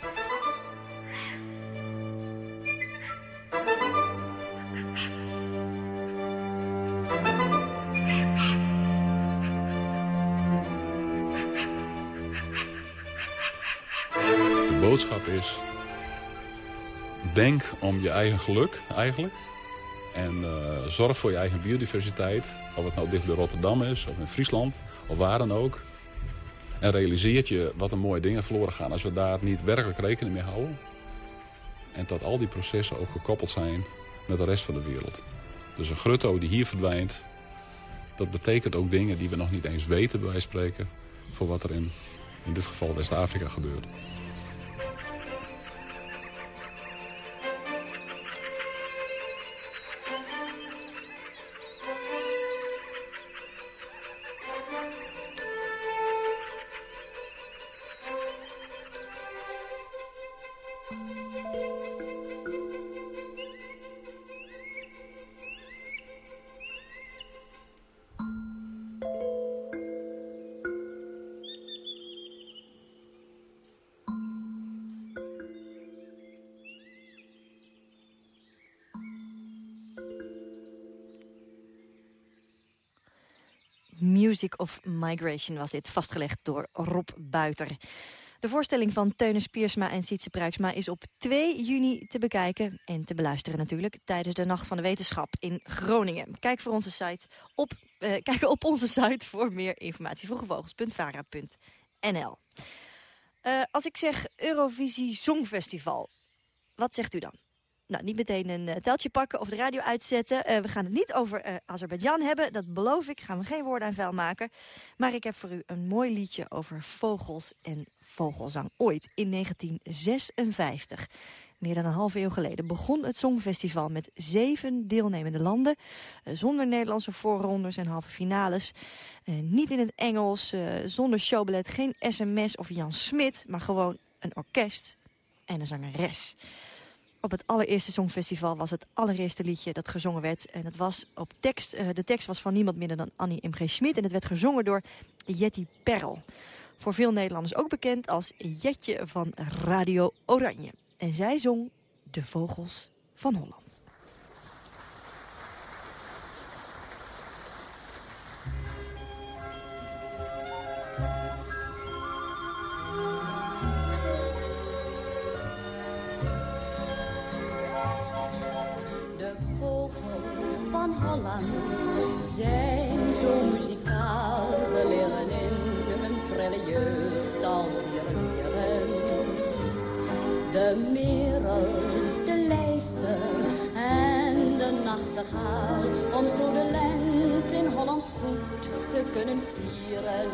De boodschap is denk om je eigen geluk eigenlijk. En uh, zorg voor je eigen biodiversiteit. Of het nou dicht bij Rotterdam is, of in Friesland, of waar dan ook. En realiseert je wat een mooie dingen verloren gaan als we daar niet werkelijk rekening mee houden. En dat al die processen ook gekoppeld zijn met de rest van de wereld. Dus een grutto die hier verdwijnt, dat betekent ook dingen die we nog niet eens weten bij wijze spreken. Voor wat er in, in dit geval West-Afrika gebeurt. Of Migration was dit, vastgelegd door Rob Buiter. De voorstelling van Teunis Piersma en Sietse Pruiksma is op 2 juni te bekijken en te beluisteren natuurlijk tijdens de Nacht van de Wetenschap in Groningen. Kijk, voor onze site op, eh, kijk op onze site voor meer informatie. Vroegevogels.vara.nl uh, Als ik zeg Eurovisie Songfestival, wat zegt u dan? Nou, niet meteen een uh, teltje pakken of de radio uitzetten. Uh, we gaan het niet over uh, Azerbeidzjan hebben, dat beloof ik. Gaan we geen woorden aan vuil maken. Maar ik heb voor u een mooi liedje over vogels en vogelzang. Ooit, in 1956, meer dan een half eeuw geleden... begon het Songfestival met zeven deelnemende landen... zonder Nederlandse voorrondes en halve finales. niet in het Engels, zonder showballet, geen sms of Jan Smit... maar gewoon een orkest en een zangeres op het allereerste Songfestival was het allereerste liedje dat gezongen werd. En het was op tekst, uh, de tekst was van niemand minder dan Annie M.G. Schmid. En het werd gezongen door Jetty Perl. Voor veel Nederlanders ook bekend als Jetje van Radio Oranje. En zij zong De Vogels van Holland. Kunnen vieren.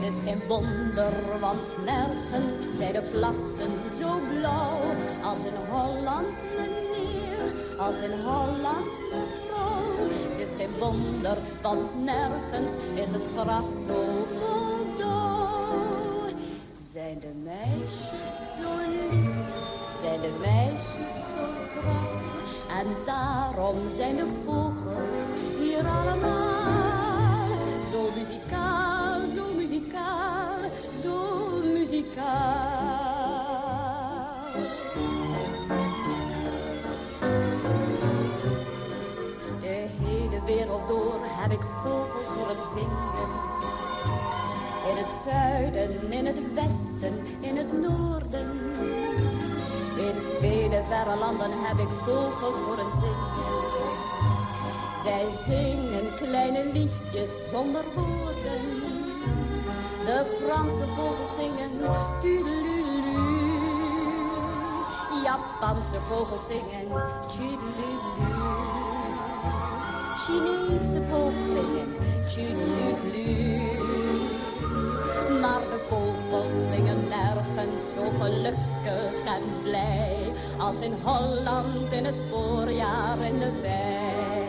Het is geen wonder, want nergens zijn de plassen zo blauw als in Holland, als in Holland mevrouw. Het is geen wonder, want nergens is het gras zo vol dauw. Zijn de meisjes zo lief, zijn de meisjes zo trouw. En daarom zijn de vogels hier allemaal muzikaal. wereld door heb ik vogels horen zingen. In het zuiden, in het westen, in het noorden. In vele verre landen heb ik vogels horen zingen. Zij zingen kleine liedjes zonder woorden. De Franse vogels zingen tudelulu. Japanse vogels zingen tudelulu. Chinese vogels zingen tjululu. Maar de vogels zingen nergens zo gelukkig en blij als in Holland in het voorjaar in de wei.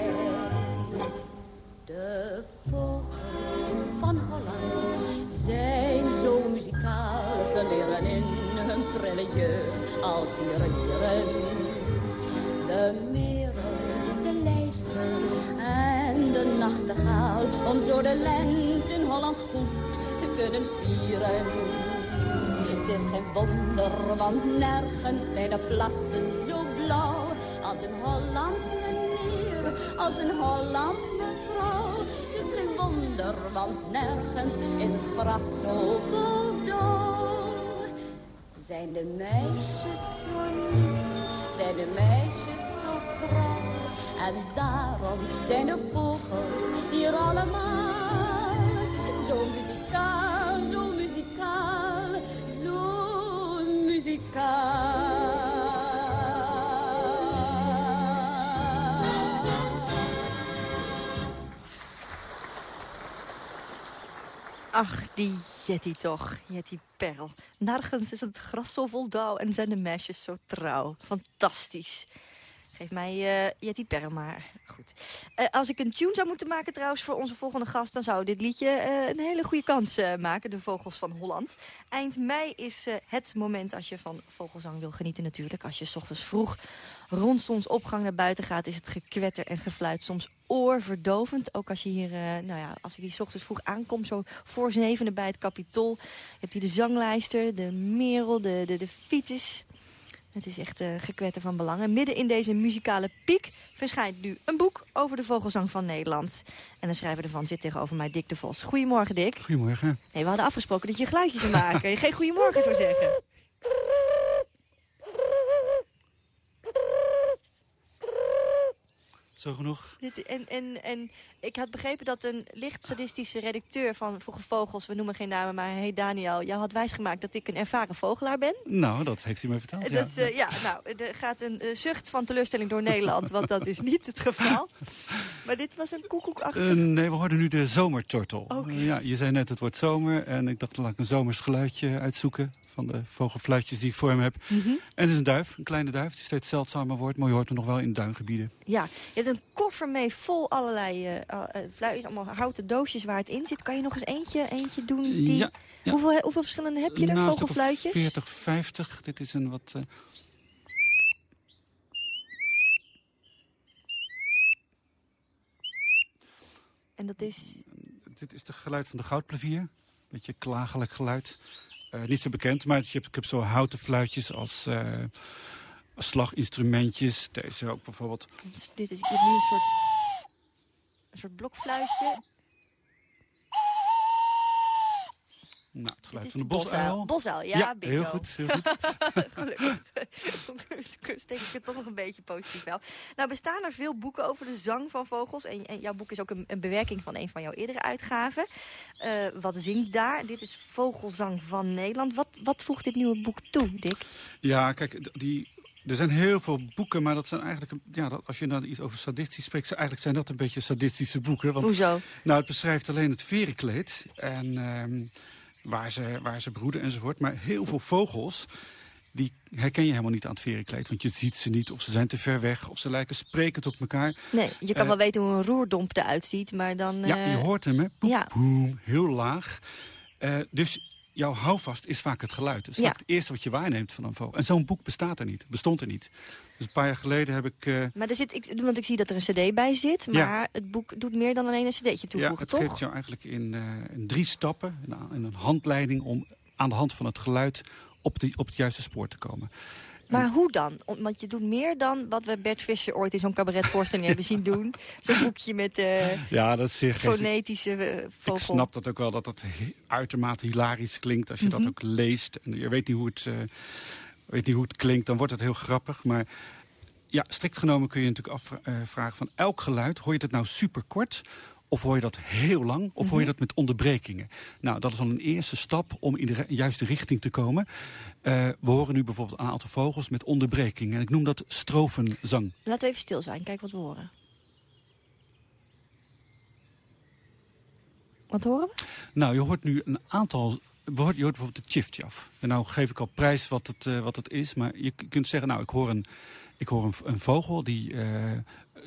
Jeugd al tiranieren. De merel, de lijster en de nachtegaal. Om zo de lente in Holland goed te kunnen vieren. Het is geen wonder, want nergens zijn de plassen zo blauw. Als in Holland, meneer, als in Holland, mevrouw. Het is geen wonder, want nergens is het gras zo vol. Zijn de meisjes zo lief, zijn de meisjes zo trouw. En daarom zijn de vogels hier allemaal zo muzikaal, zo muzikaal, zo muzikaal. Ach, die Jetty toch, Jetty Perl. Nergens is het gras zo vol dauw en zijn de meisjes zo trouw. Fantastisch. Geef mij uh, Jetty Per maar. Goed. Uh, als ik een tune zou moeten maken trouwens voor onze volgende gast... dan zou dit liedje uh, een hele goede kans maken. De Vogels van Holland. Eind mei is het moment als je van vogelzang wil genieten natuurlijk. Als je s ochtends vroeg rond zonsopgang naar buiten gaat... is het gekwetter en gefluit soms oorverdovend. Ook als je hier, nou ja, als ik hier ochtends vroeg aankom... zo voor zevende bij het Capitool. Je hebt hier de zanglijster, de merel, de, de, de fiets Het is echt uh, gekwetter van belang. En midden in deze muzikale piek verschijnt nu een boek over de vogelzang van Nederland. En de schrijver ervan zit tegenover mij Dick de Vos. Goedemorgen, Dick. Goedemorgen. Nee, we hadden afgesproken dat je geluidjes zou maken. geen goedemorgen zou zeggen. Zo genoeg. Dit, en, en, en ik had begrepen dat een licht sadistische redacteur van Vroege Vogels... we noemen geen namen, maar hey Daniel, jou had wijsgemaakt dat ik een ervaren vogelaar ben. Nou, dat heeft hij me verteld, ja. Uh, ja, nou, er gaat een uh, zucht van teleurstelling door Nederland, want dat is niet het geval. Maar dit was een koekoekachtig... Uh, nee, we hoorden nu de zomertortel. Okay. ja, je zei net het wordt zomer en ik dacht, laat ik een zomers geluidje uitzoeken van de vogelfluitjes die ik voor hem heb. Mm -hmm. En het is een duif, een kleine duif, die steeds zeldzamer wordt. Maar je hoort hem nog wel in duingebieden. Ja, je hebt een koffer mee vol allerlei uh, uh, fluitjes, allemaal houten doosjes waar het in zit. Kan je nog eens eentje, eentje doen? Die... Ja, ja. Hoeveel, hoeveel verschillende heb je er, nou, vogelfluitjes? 40, 50. Dit is een wat... Uh... En dat is... Dit is het geluid van de goudplevier. Beetje klagelijk geluid. Uh, niet zo bekend, maar ik heb, ik heb zo houten fluitjes als, als slaginstrumentjes. Deze ook bijvoorbeeld. Dus dit is heb nu een soort, een soort blokfluitje. Nou, het geluid van de bosuil. Bosuil, ja, ja bingo. heel goed. Heel goed. Gelukkig steek ik het toch nog een beetje positief wel. Nou, bestaan er veel boeken over de zang van vogels. En, en jouw boek is ook een, een, bewerking van een van jouw eerdere uitgaven. Uh, wat zingt daar? Dit is Vogelzang van Nederland. Wat, wat voegt dit nieuwe boek toe, Dick? Ja, kijk, die, er zijn heel veel boeken, maar dat zijn eigenlijk... Ja, dat, als je nou iets over sadistisch spreekt... eigenlijk zijn dat een beetje sadistische boeken. Want, Hoezo? Nou, het beschrijft alleen het verenkleed. En... Um, waar ze, waar ze broeden enzovoort. Maar heel veel vogels, die herken je helemaal niet aan het verenkleed. Want je ziet ze niet, of ze zijn te ver weg, of ze lijken sprekend op elkaar. Nee, je kan uh, wel weten hoe een roerdomp eruit ziet, maar dan... Uh... Ja, je hoort hem, hè? Poep, ja. poem, heel laag. Uh, dus jouw houvast is vaak het geluid. Dat is ja. het eerste wat je waarneemt van een vogel. En zo'n boek bestaat er niet, bestond er niet. Dus een paar jaar geleden heb ik... Uh... Maar er zit, ik, want ik zie dat er een cd bij zit, maar ja. het boek doet meer dan alleen een cd'tje toevoegen, ja, het toch? geeft jou eigenlijk in, uh, in drie stappen, in, in een handleiding... om aan de hand van het geluid op, die, op het juiste spoor te komen. Maar hoe dan? Want je doet meer dan wat we Bert Visser ooit in zo'n cabaretvoorstelling hebben zien doen. Zo'n boekje met uh, ja, dat is zeer fonetische uh, vogel. Ik snap dat ook wel, dat het uitermate hilarisch klinkt als je mm -hmm. dat ook leest. En je weet niet, hoe het, uh, weet niet hoe het klinkt, dan wordt het heel grappig. Maar ja, strikt genomen kun je natuurlijk afvragen van elk geluid. Hoor je het nou super kort of hoor je dat heel lang, of Mhm. hoor je dat met onderbrekingen? Nou, dat is dan een eerste stap om in de juiste richting te komen. Uh, we horen nu bijvoorbeeld een aantal vogels met onderbrekingen. En ik noem dat strofenzang. Laten we even stil zijn, kijk wat we horen. Wat horen we? Nou, je hoort nu een aantal... Je hoort bijvoorbeeld de chiftjaf. En nou geef ik al prijs wat het, uh, wat het is. Maar je kunt zeggen, nou, ik hoor een, ik hoor een, een vogel die uh,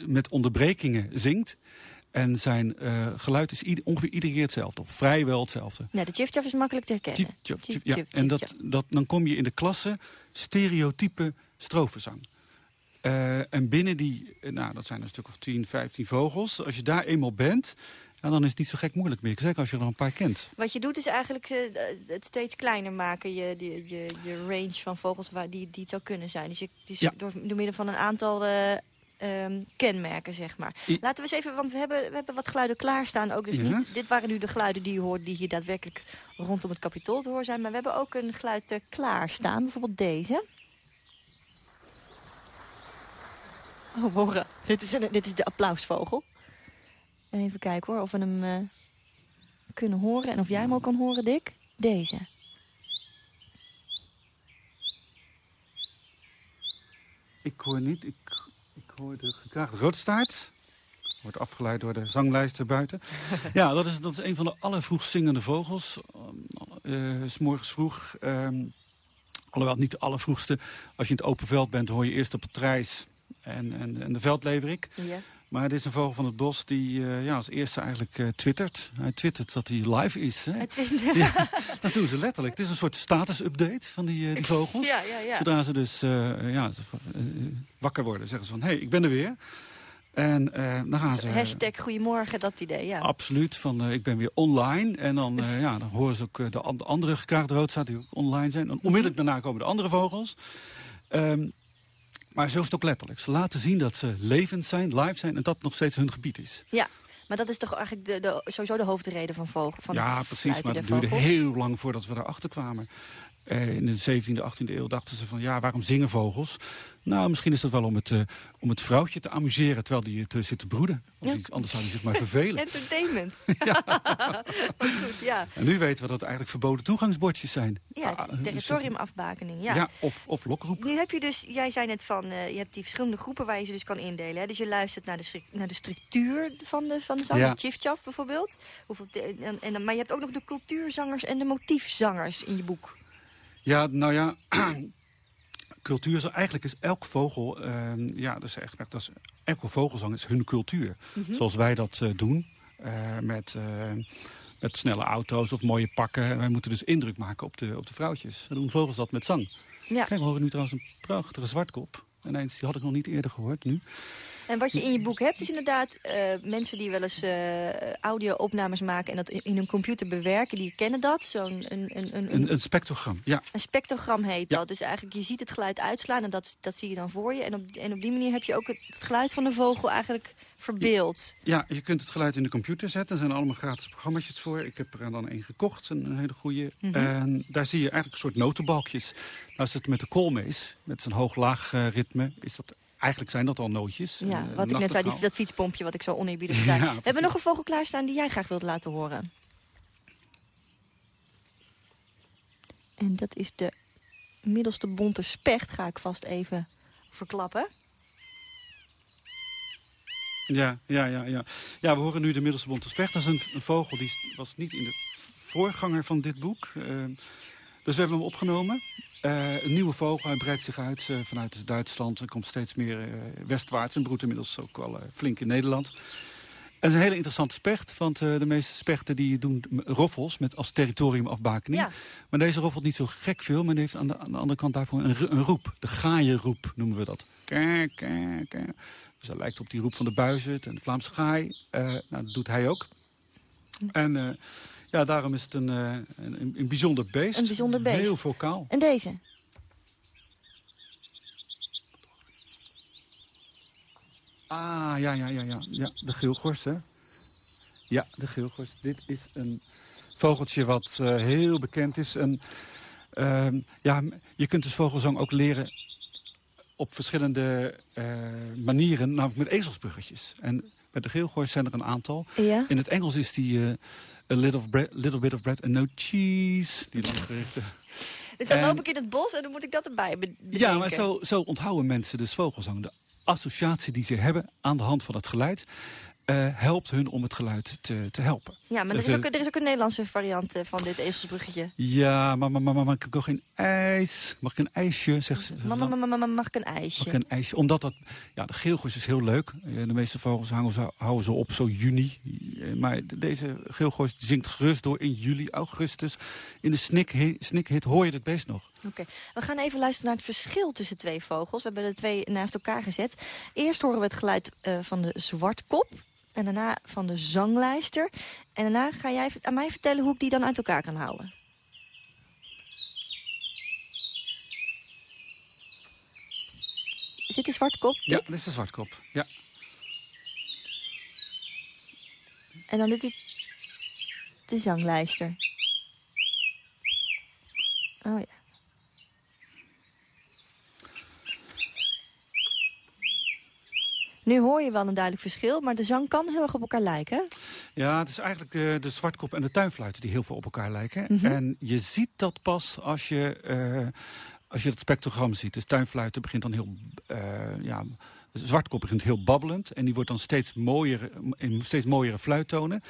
met onderbrekingen zingt. En zijn uh, geluid is ieder, ongeveer iedere keer hetzelfde. Of vrijwel hetzelfde. Ja, de chif-chaf is makkelijk te herkennen. Ja. En dat, dat, dan kom je in de klasse stereotype strofenzang. Uh, en binnen die, nou dat zijn een stuk of 10, 15 vogels. Als je daar eenmaal bent, dan is het niet zo gek moeilijk meer. Zeker als je er een paar kent. Wat je doet is eigenlijk uh, het steeds kleiner maken. Je, je, je, je range van vogels waar die, die het zou kunnen zijn. Dus, je, dus ja. door, door middel van een aantal... Uh, Um, kenmerken, zeg maar. I Laten we eens even, want we hebben, we hebben wat geluiden klaarstaan. Ook dus ja. niet, dit waren nu de geluiden die je hoort... die hier daadwerkelijk rondom het kapitool te horen zijn. Maar we hebben ook een geluid uh, klaarstaan. Bijvoorbeeld deze. Oh, horen. Dit is, een, dit is de applausvogel. Even kijken hoor, of we hem uh, kunnen horen. En of jij hem ook kan horen, Dick. Deze. Ik hoor niet... Ik hoor de gekraagde roodstaart. Wordt afgeleid door de zanglijsten buiten. ja, dat is, dat is een van de allervroegst zingende vogels. Uh, s morgens vroeg. Um, alhoewel niet de allervroegste. Als je in het open veld bent, hoor je eerst op het trijs en, en, en de veldleverik. Ja. Maar dit is een vogel van het bos die uh, ja, als eerste eigenlijk uh, twittert. Hij twittert dat hij live is. Hè? Hij twittert. Ja, dat doen ze letterlijk. Het is een soort status-update van die, uh, die vogels. Ja, ja, ja. Zodra ze dus ja, wakker worden, zeggen ze van... hé, hey, ik ben er weer. En dan gaan ze... Hashtag goedemorgen, dat idee, ja. Absoluut, van ik ben weer online. En dan, ja, dan horen ze ook de, de andere gekraagde roodstaat die ook online zijn. En onmiddellijk daarna komen de andere vogels... Ehm, maar zo is het ook letterlijk. Ze laten zien dat ze levend zijn, live zijn... en dat nog steeds hun gebied is. Ja, maar dat is toch eigenlijk de, de, sowieso de hoofdreden van vogel. Van ja, precies. Maar het duurde heel lang voordat we daarachter kwamen. Eh, in de 17e, 18e eeuw dachten ze van... ja, waarom zingen vogels? Nou, misschien is dat wel om het, eh, om het vrouwtje te amuseren... terwijl die het eh, zit te broeden. Of Ja. die- anders zou hij zich maar vervelen. Entertainment. Wat goed, ja. En nu weten we dat het eigenlijk verboden toegangsbordjes zijn. Ja, Ah, dus- territoriumafbakening. Ja. Ja, of, of lokroep. Nu heb je dus, jij zei net van, je hebt die verschillende groepen waar je ze dus kan indelen. Hè? Dus je luistert naar de, naar de structuur van de, van de zang, Ja. bijvoorbeeld. Hoeveel en, en, maar je hebt ook nog de cultuurzangers en de motiefzangers in je boek. Ja, nou ja, cultuur is eigenlijk is elk vogel, ehm, ja, dat is echt, dat is, elke vogelzang is hun cultuur. Mhm. Zoals wij dat eh, doen, eh, met, eh, met snelle auto's of mooie pakken. Wij moeten dus indruk maken op de, op de vrouwtjes. Dan doen vogels dat met zang. Ja. Kijk, we horen nu trouwens een prachtige zwartkop. Ineens, die had ik nog niet eerder gehoord, nu. En wat je in je boek hebt is inderdaad eh, mensen die wel eens eh, audio-opnames maken... en dat in, hun computer bewerken, die kennen dat. Zo'n een, een, een, Een, een spectrogram, ja. Een spectrogram heet dat. Dus eigenlijk, je ziet het geluid uitslaan en dat, dat zie je dan voor je. En op, en op die manier heb je ook het, het geluid van de vogel eigenlijk verbeeld. Ja, je kunt het geluid in de computer zetten. Er zijn allemaal gratis programma's voor. Ik heb er dan één gekocht, een, hele goede. Mhm. En daar zie je eigenlijk een soort notenbalkjes. Nou, als het met de koolmees, met zijn hoog-laag eh, ritme, is dat... Eigenlijk zijn dat al nootjes. Ja, eh, wat ik net zei, die, dat fietspompje wat ik zo oneerbiedig zei. Ja, we hebben nog een vogel klaarstaan die jij graag wilt laten horen. En dat is de middelste bonte specht, ga ik vast even verklappen. Ja, ja, ja, ja. Ja, we horen nu de middelste bonte specht. Dat is een, een vogel die was niet in de voorganger van dit boek. Eh, dus we hebben hem opgenomen. Eh, een nieuwe vogel, hij breidt zich uit eh, vanuit Duitsland. Er komt steeds meer eh, westwaarts en broedt inmiddels ook wel flink in Nederland. Het is een hele interessante specht, want de meeste spechten die doen roffels met als territoriumafbakening. Ja. Maar deze roffelt niet zo gek veel, maar die heeft aan de, aan de andere kant daarvoor een, een roep. De gaaienroep noemen we dat. Kijk, kijk, kijk. Dus dat lijkt op die roep van de buizerd en de Vlaamse gaai. Nou, dat doet hij ook. En ja, daarom is het een, eh, een, een bijzonder beest. Een bijzonder beest. Heel vocaal. En deze? Ah, ja, ja, ja, ja. ja de geelgors, hè? Ja, de geelgors. Dit is een vogeltje wat eh, heel bekend is. En, ehm, ja, je kunt dus vogelzang ook leren op verschillende eh, manieren, namelijk met ezelsbruggetjes. En met de geelgors zijn er een aantal. Ja. In het Engels is die a little, of bread, little bit of bread and no cheese. Die langgerichte. Dus dan En- loop ik in het bos en dan moet ik dat erbij bedenken. Ja, maar zo, zo onthouden mensen dus vogelzang. De associatie die ze hebben aan de hand van het geluid... eh, helpt hun om het geluid te, te helpen. Ja, maar er is, ook, er is ook een Nederlandse variant eh, van dit ezelsbruggetje. Ja, maar, maar, maar, maar, maar ik wil geen ijs. Mag ik een ijsje, zegt ze. Mama, mama, mama, mag ik een ijsje? Mag ik een ijsje? Omdat dat... Ja, de geelgors is heel leuk. Eh, De meeste vogels hangen ze, houden ze op zo juni. Maar de- deze geelgors zingt gerust door in juli, augustus. In de snikhit, hoor je het beest nog. Oké, we gaan even luisteren naar het verschil tussen twee vogels. We hebben de twee naast elkaar gezet. Eerst horen we het geluid van de zwartkop. En daarna van de zanglijster. En daarna ga jij aan mij vertellen hoe ik die dan uit elkaar kan houden. Is dit de zwartkop? Ja, dit is de zwartkop. Ja. En dan dit is de zanglijster. Oh ja. Nu hoor je wel een duidelijk verschil, maar de zang kan heel erg op elkaar lijken. Ja, het is eigenlijk de, de zwartkop en de tuinfluiten die heel veel op elkaar lijken. Mhm. En je ziet dat pas als je, eh, als je het spectrogram ziet. Dus tuinfluiten begint dan heel... eh, ja, de zwartkop begint heel babbelend. En die wordt dan steeds mooier, in steeds mooiere fluittonen.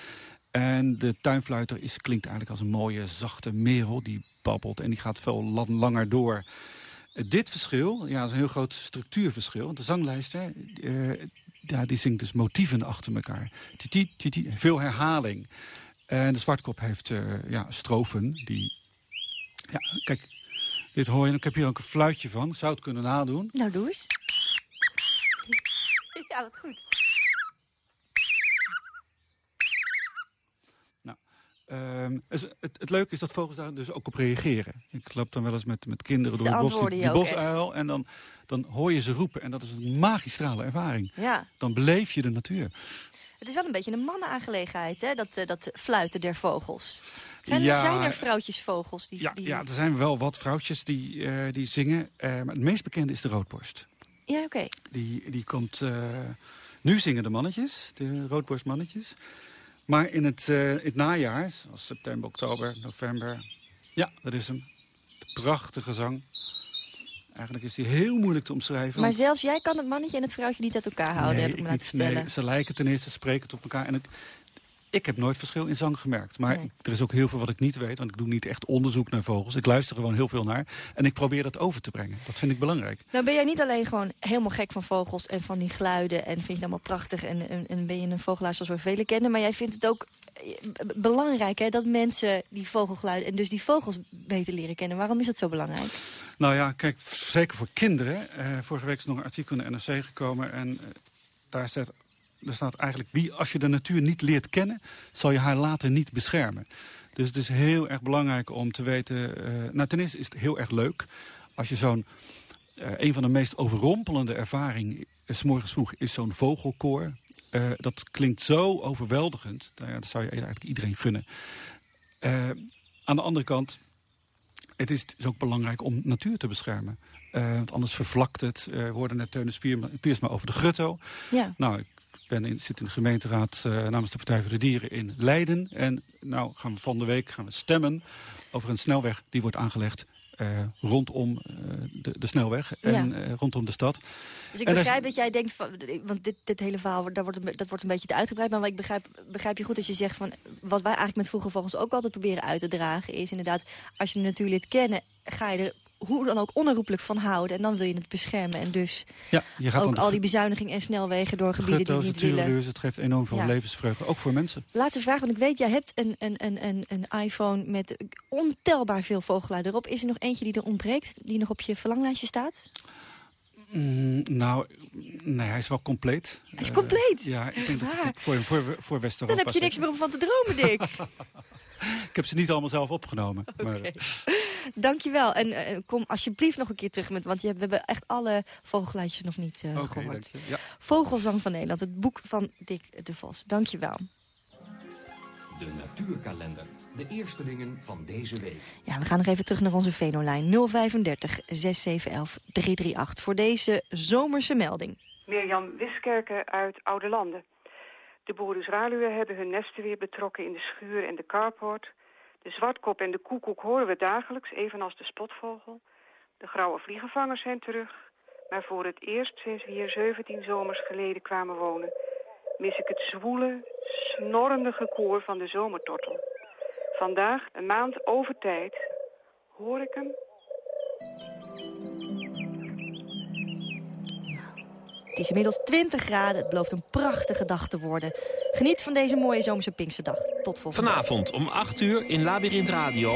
En de tuinfluiter is, klinkt eigenlijk als een mooie, zachte merel. Die babbelt en die gaat veel la- langer door. Dit verschil, ja, dat is een heel groot structuurverschil. Want de zanglijster, ja, die zingt dus motieven achter elkaar. Titi, titi, veel herhaling. En de zwartkop heeft eh, ja, strofen die... Ja, kijk, dit hoor je. Ik heb hier ook een fluitje van. Zou het kunnen nadoen. Nou, doe eens. Ja, wat goed. Ehm, het, het, leuke is dat vogels daar dus ook op reageren. Ik loop dan wel eens met, met kinderen door het bos, die, bosuil. En dan, dan hoor je ze roepen. En dat is een magistrale ervaring. Ja. Dan beleef je de natuur. Het is wel een beetje een mannenaangelegenheid, hè? Dat, uh, dat fluiten der vogels. Zijn, er, zijn er vrouwtjesvogels? Die, ja, die... ja, er zijn wel wat vrouwtjes die, uh, die zingen. Uh, maar het meest bekende is de roodborst. Ja, oké. Die, die komt... nu zingen de mannetjes, de roodborstmannetjes. Maar in het, het najaar, zoals september, oktober, november... Ja, dat is hem. De prachtige zang. Eigenlijk is die heel moeilijk te omschrijven. Maar zelfs jij kan het mannetje en het vrouwtje niet uit elkaar houden, nee, heb ik me laten vertellen. Nee, ze lijken ten eerste, spreken op elkaar. En ik, ik heb nooit verschil in zang gemerkt. Maar er is ook heel veel wat ik niet weet. Want ik doe niet echt onderzoek naar vogels. Ik luister gewoon heel veel naar. En ik probeer dat over te brengen. Dat vind ik belangrijk. Nou ben jij niet alleen gewoon helemaal gek van vogels en van die geluiden. En vind je het allemaal prachtig. En, en, en ben je een vogelaar zoals we velen kennen. Maar jij vindt het ook eh, belangrijk hè, dat mensen die vogelgeluiden en dus die vogels beter leren kennen. Waarom is dat zo belangrijk? Nou ja, kijk, zeker voor kinderen. Uh, vorige week is nog een artikel in de NRC gekomen en uh, daar staat, er staat eigenlijk... wie als je de natuur niet leert kennen, zal je haar later niet beschermen. Dus het is heel erg belangrijk om te weten... Uh, nou, ten eerste is het heel erg leuk als je zo'n... een van de meest overrompelende ervaringen, s morgens vroeg, is zo'n vogelkoor. Uh, dat klinkt zo overweldigend. Nou ja, dat zou je eigenlijk iedereen gunnen. Uh, aan de andere kant, het is, het is, ook belangrijk om natuur te beschermen. Uh, want anders vervlakt het. we hoorden net Teune Piersma over de grutto. Ja. Nou, ik ben in, zit in de gemeenteraad namens de Partij voor de Dieren in Leiden. En nou gaan we van de week gaan we stemmen over een snelweg die wordt aangelegd uh, rondom uh, de, de, snelweg en ja. uh, rondom de stad. Dus ik begrijp dat jij denkt, van, want dit, dit hele verhaal daar wordt, een, dat wordt een beetje te uitgebreid, maar ik begrijp, begrijp je goed als je zegt van, wat wij eigenlijk met Vroege Vogels ook altijd proberen uit te dragen, is inderdaad, als je de natuur leert kennen, ga je er hoe dan ook onherroepelijk van houden. En dan wil je het beschermen. En dus ja, je gaat ook al die bezuinigingen en snelwegen door gebieden die niet willen. Het geeft enorm veel ja. levensvreugde, ook voor mensen. Laatste vraag, want ik weet, jij hebt een, een, een, een, een iPhone met ontelbaar veel vogelgeluiden erop. Is er nog eentje die er ontbreekt, die nog op je verlanglijstje staat? Mm, nou, nee, hij is wel compleet. Hij is compleet? Uh, ja, ik denk dat voor, voor, voor West-Europa... Dan heb je niks meer om van te dromen, Dick. ik heb ze niet allemaal zelf opgenomen. Okay. Maar, Dankjewel. En uh, kom alsjeblieft nog een keer terug met, want je, we hebben echt alle vogelgeluidjes nog niet uh, okay, gehoord. Ja. Vogelzang van Nederland, het boek van Dick de Vos. Dankjewel. De natuurkalender. De eerstelingen van deze week. Ja, we gaan nog even terug naar onze Venolijn 035 6711 338 voor deze zomerse melding. Mirjam Wiskerken uit Oude Landen. De boerenzwaluwen hebben hun nesten weer betrokken in de schuur en de carport. De zwartkop en de koekoek horen we dagelijks, evenals de spotvogel. De grauwe vliegenvangers zijn terug. Maar voor het eerst sinds we hier 17 zomers geleden kwamen wonen... mis ik het zwoele, snorrende gekoor van de zomertortel. Vandaag, een maand over tijd, hoor ik hem... Het is inmiddels 20 graden. Het belooft een prachtige dag te worden. Geniet van deze mooie zomerse Pinksterdag. Tot volgende Vanavond om 8 uur in Labyrinth Radio.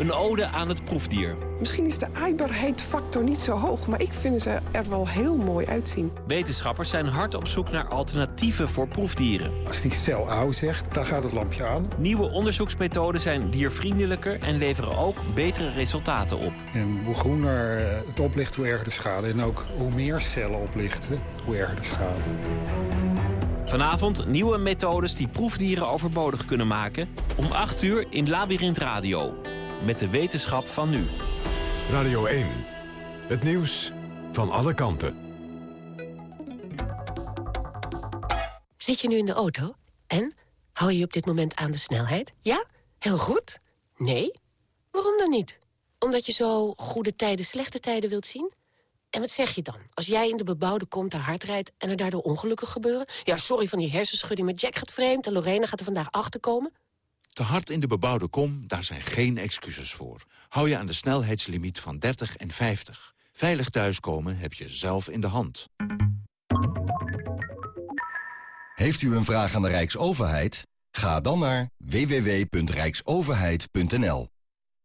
Een ode aan het proefdier. Misschien is de aaibaarheidsfactor niet zo hoog, maar ik vind ze er wel heel mooi uitzien. Wetenschappers zijn hard op zoek naar alternatieven voor proefdieren. Als die cel oud zegt, dan gaat het lampje aan. Nieuwe onderzoeksmethoden zijn diervriendelijker en leveren ook betere resultaten op. En hoe groener het oplicht, hoe erger de schade. En ook hoe meer cellen oplichten, hoe erger de schade. Vanavond nieuwe methodes die proefdieren overbodig kunnen maken. Om 8 uur in Labyrinth Radio. Met de wetenschap van nu. Radio 1. Het nieuws van alle kanten. Zit je nu in de auto? En? Hou je op dit moment aan de snelheid? Ja? Heel goed? Nee? Waarom dan niet? Omdat je zo goede tijden, slechte tijden wilt zien? En wat zeg je dan? Als jij in de bebouwde kom te hard rijdt en er daardoor ongelukken gebeuren? Ja, sorry van die hersenschudding, maar Jack gaat vreemd en Lorena gaat er vandaag achterkomen. Te hard in de bebouwde kom, daar zijn geen excuses voor. Hou je aan de snelheidslimiet van 30 en 50. Veilig thuiskomen heb je zelf in de hand. Heeft u een vraag aan de Rijksoverheid? Ga dan naar www.rijksoverheid.nl.